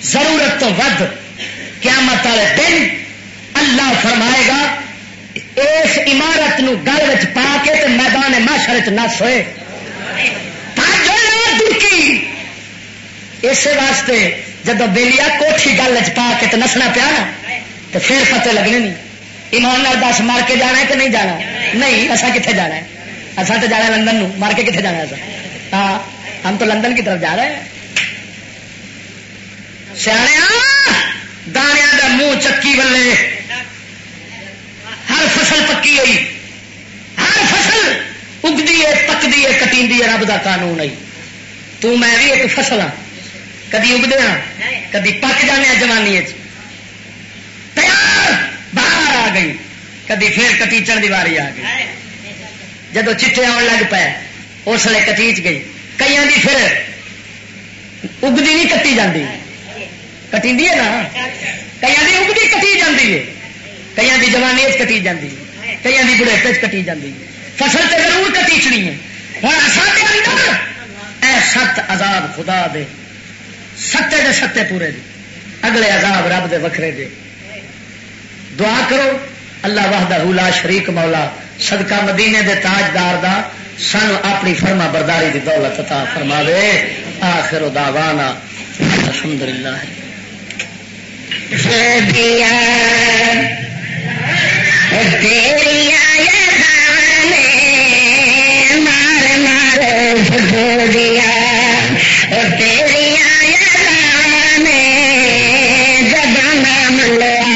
ضرورت تو ود قیامت والے دن اللہ فرمائے گا، اس عمارت نو گل پا کے میدان ماشر نس ہوئے۔ اسی واسطے جب بےلیا کوٹھی گل چ پا کے تو نسنا پیا نا تو پھر فتح لگنے نہیں ایمان دس مار کے جانا ہے کہ نہیں جانا؟ نہیں اصا کتنے جانا ہے؟ اصا تو جانا لندن نو۔ مار کے کتنے جانا ہے ہاں ہم تو لندن کی طرف جا رہے ہیں۔ سیاح دانیا کا منہ چکی بلے۔ ہر فصل پکی ہوئی۔ ہر فصل اگتی ہے پکتی ہے کٹی ہے، رب کا قانون آئی تو میں بھی ایک فصل ہاں۔ کدی اگتے ہاں کدی پک جانے جوانی تیار، باہر آ گئی۔ کدی پھر کٹیچن کی واری آ گئی۔ جب چٹے آن لگ پے، اس لیے کٹیچ گئی۔ کئی پھر اگتی نہیں کٹی جاتی کٹی ہے نا کئی دی اگتی کٹی جاتی ہے کئی دی جوانی کٹی جاتی ہے کئی دی بڑھے کٹی جاتی ہے فصل تو ضرور کٹیچنی ہے ہوں سارے اے ست آزاد خدا دے ستے دے ستے پورے دے اگلے عذاب رب دے وکھرے دے دعا کرو اللہ وحدہ لا شریک مولا صدقہ مدینے دے تاجدار دا سن اپنی فرما برداری دی دولت عطا فرما دے آخر دعوانا الحمدللہ سو دیا تیری آیا مار مار سو میں جب نام لیا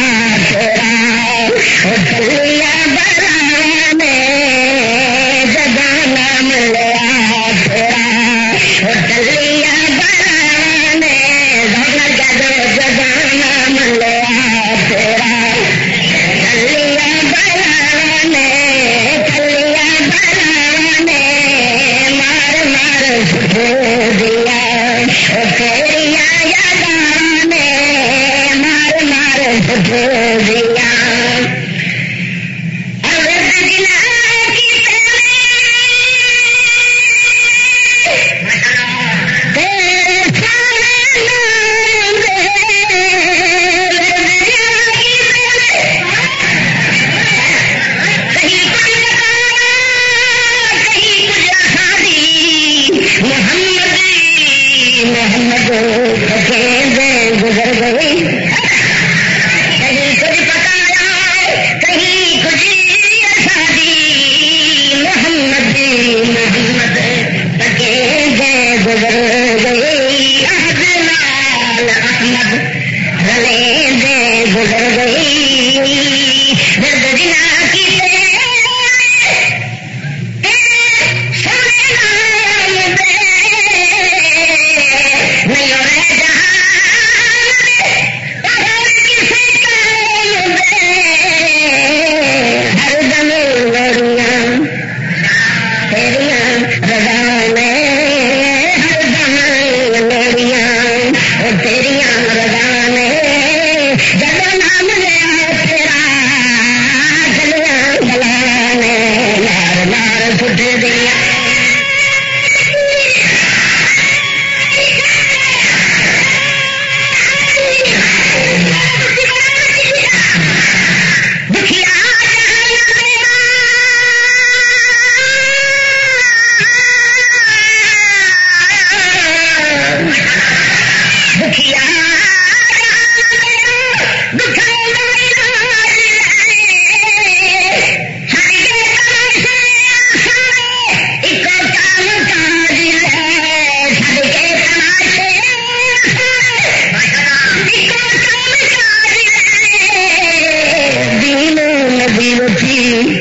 سہارا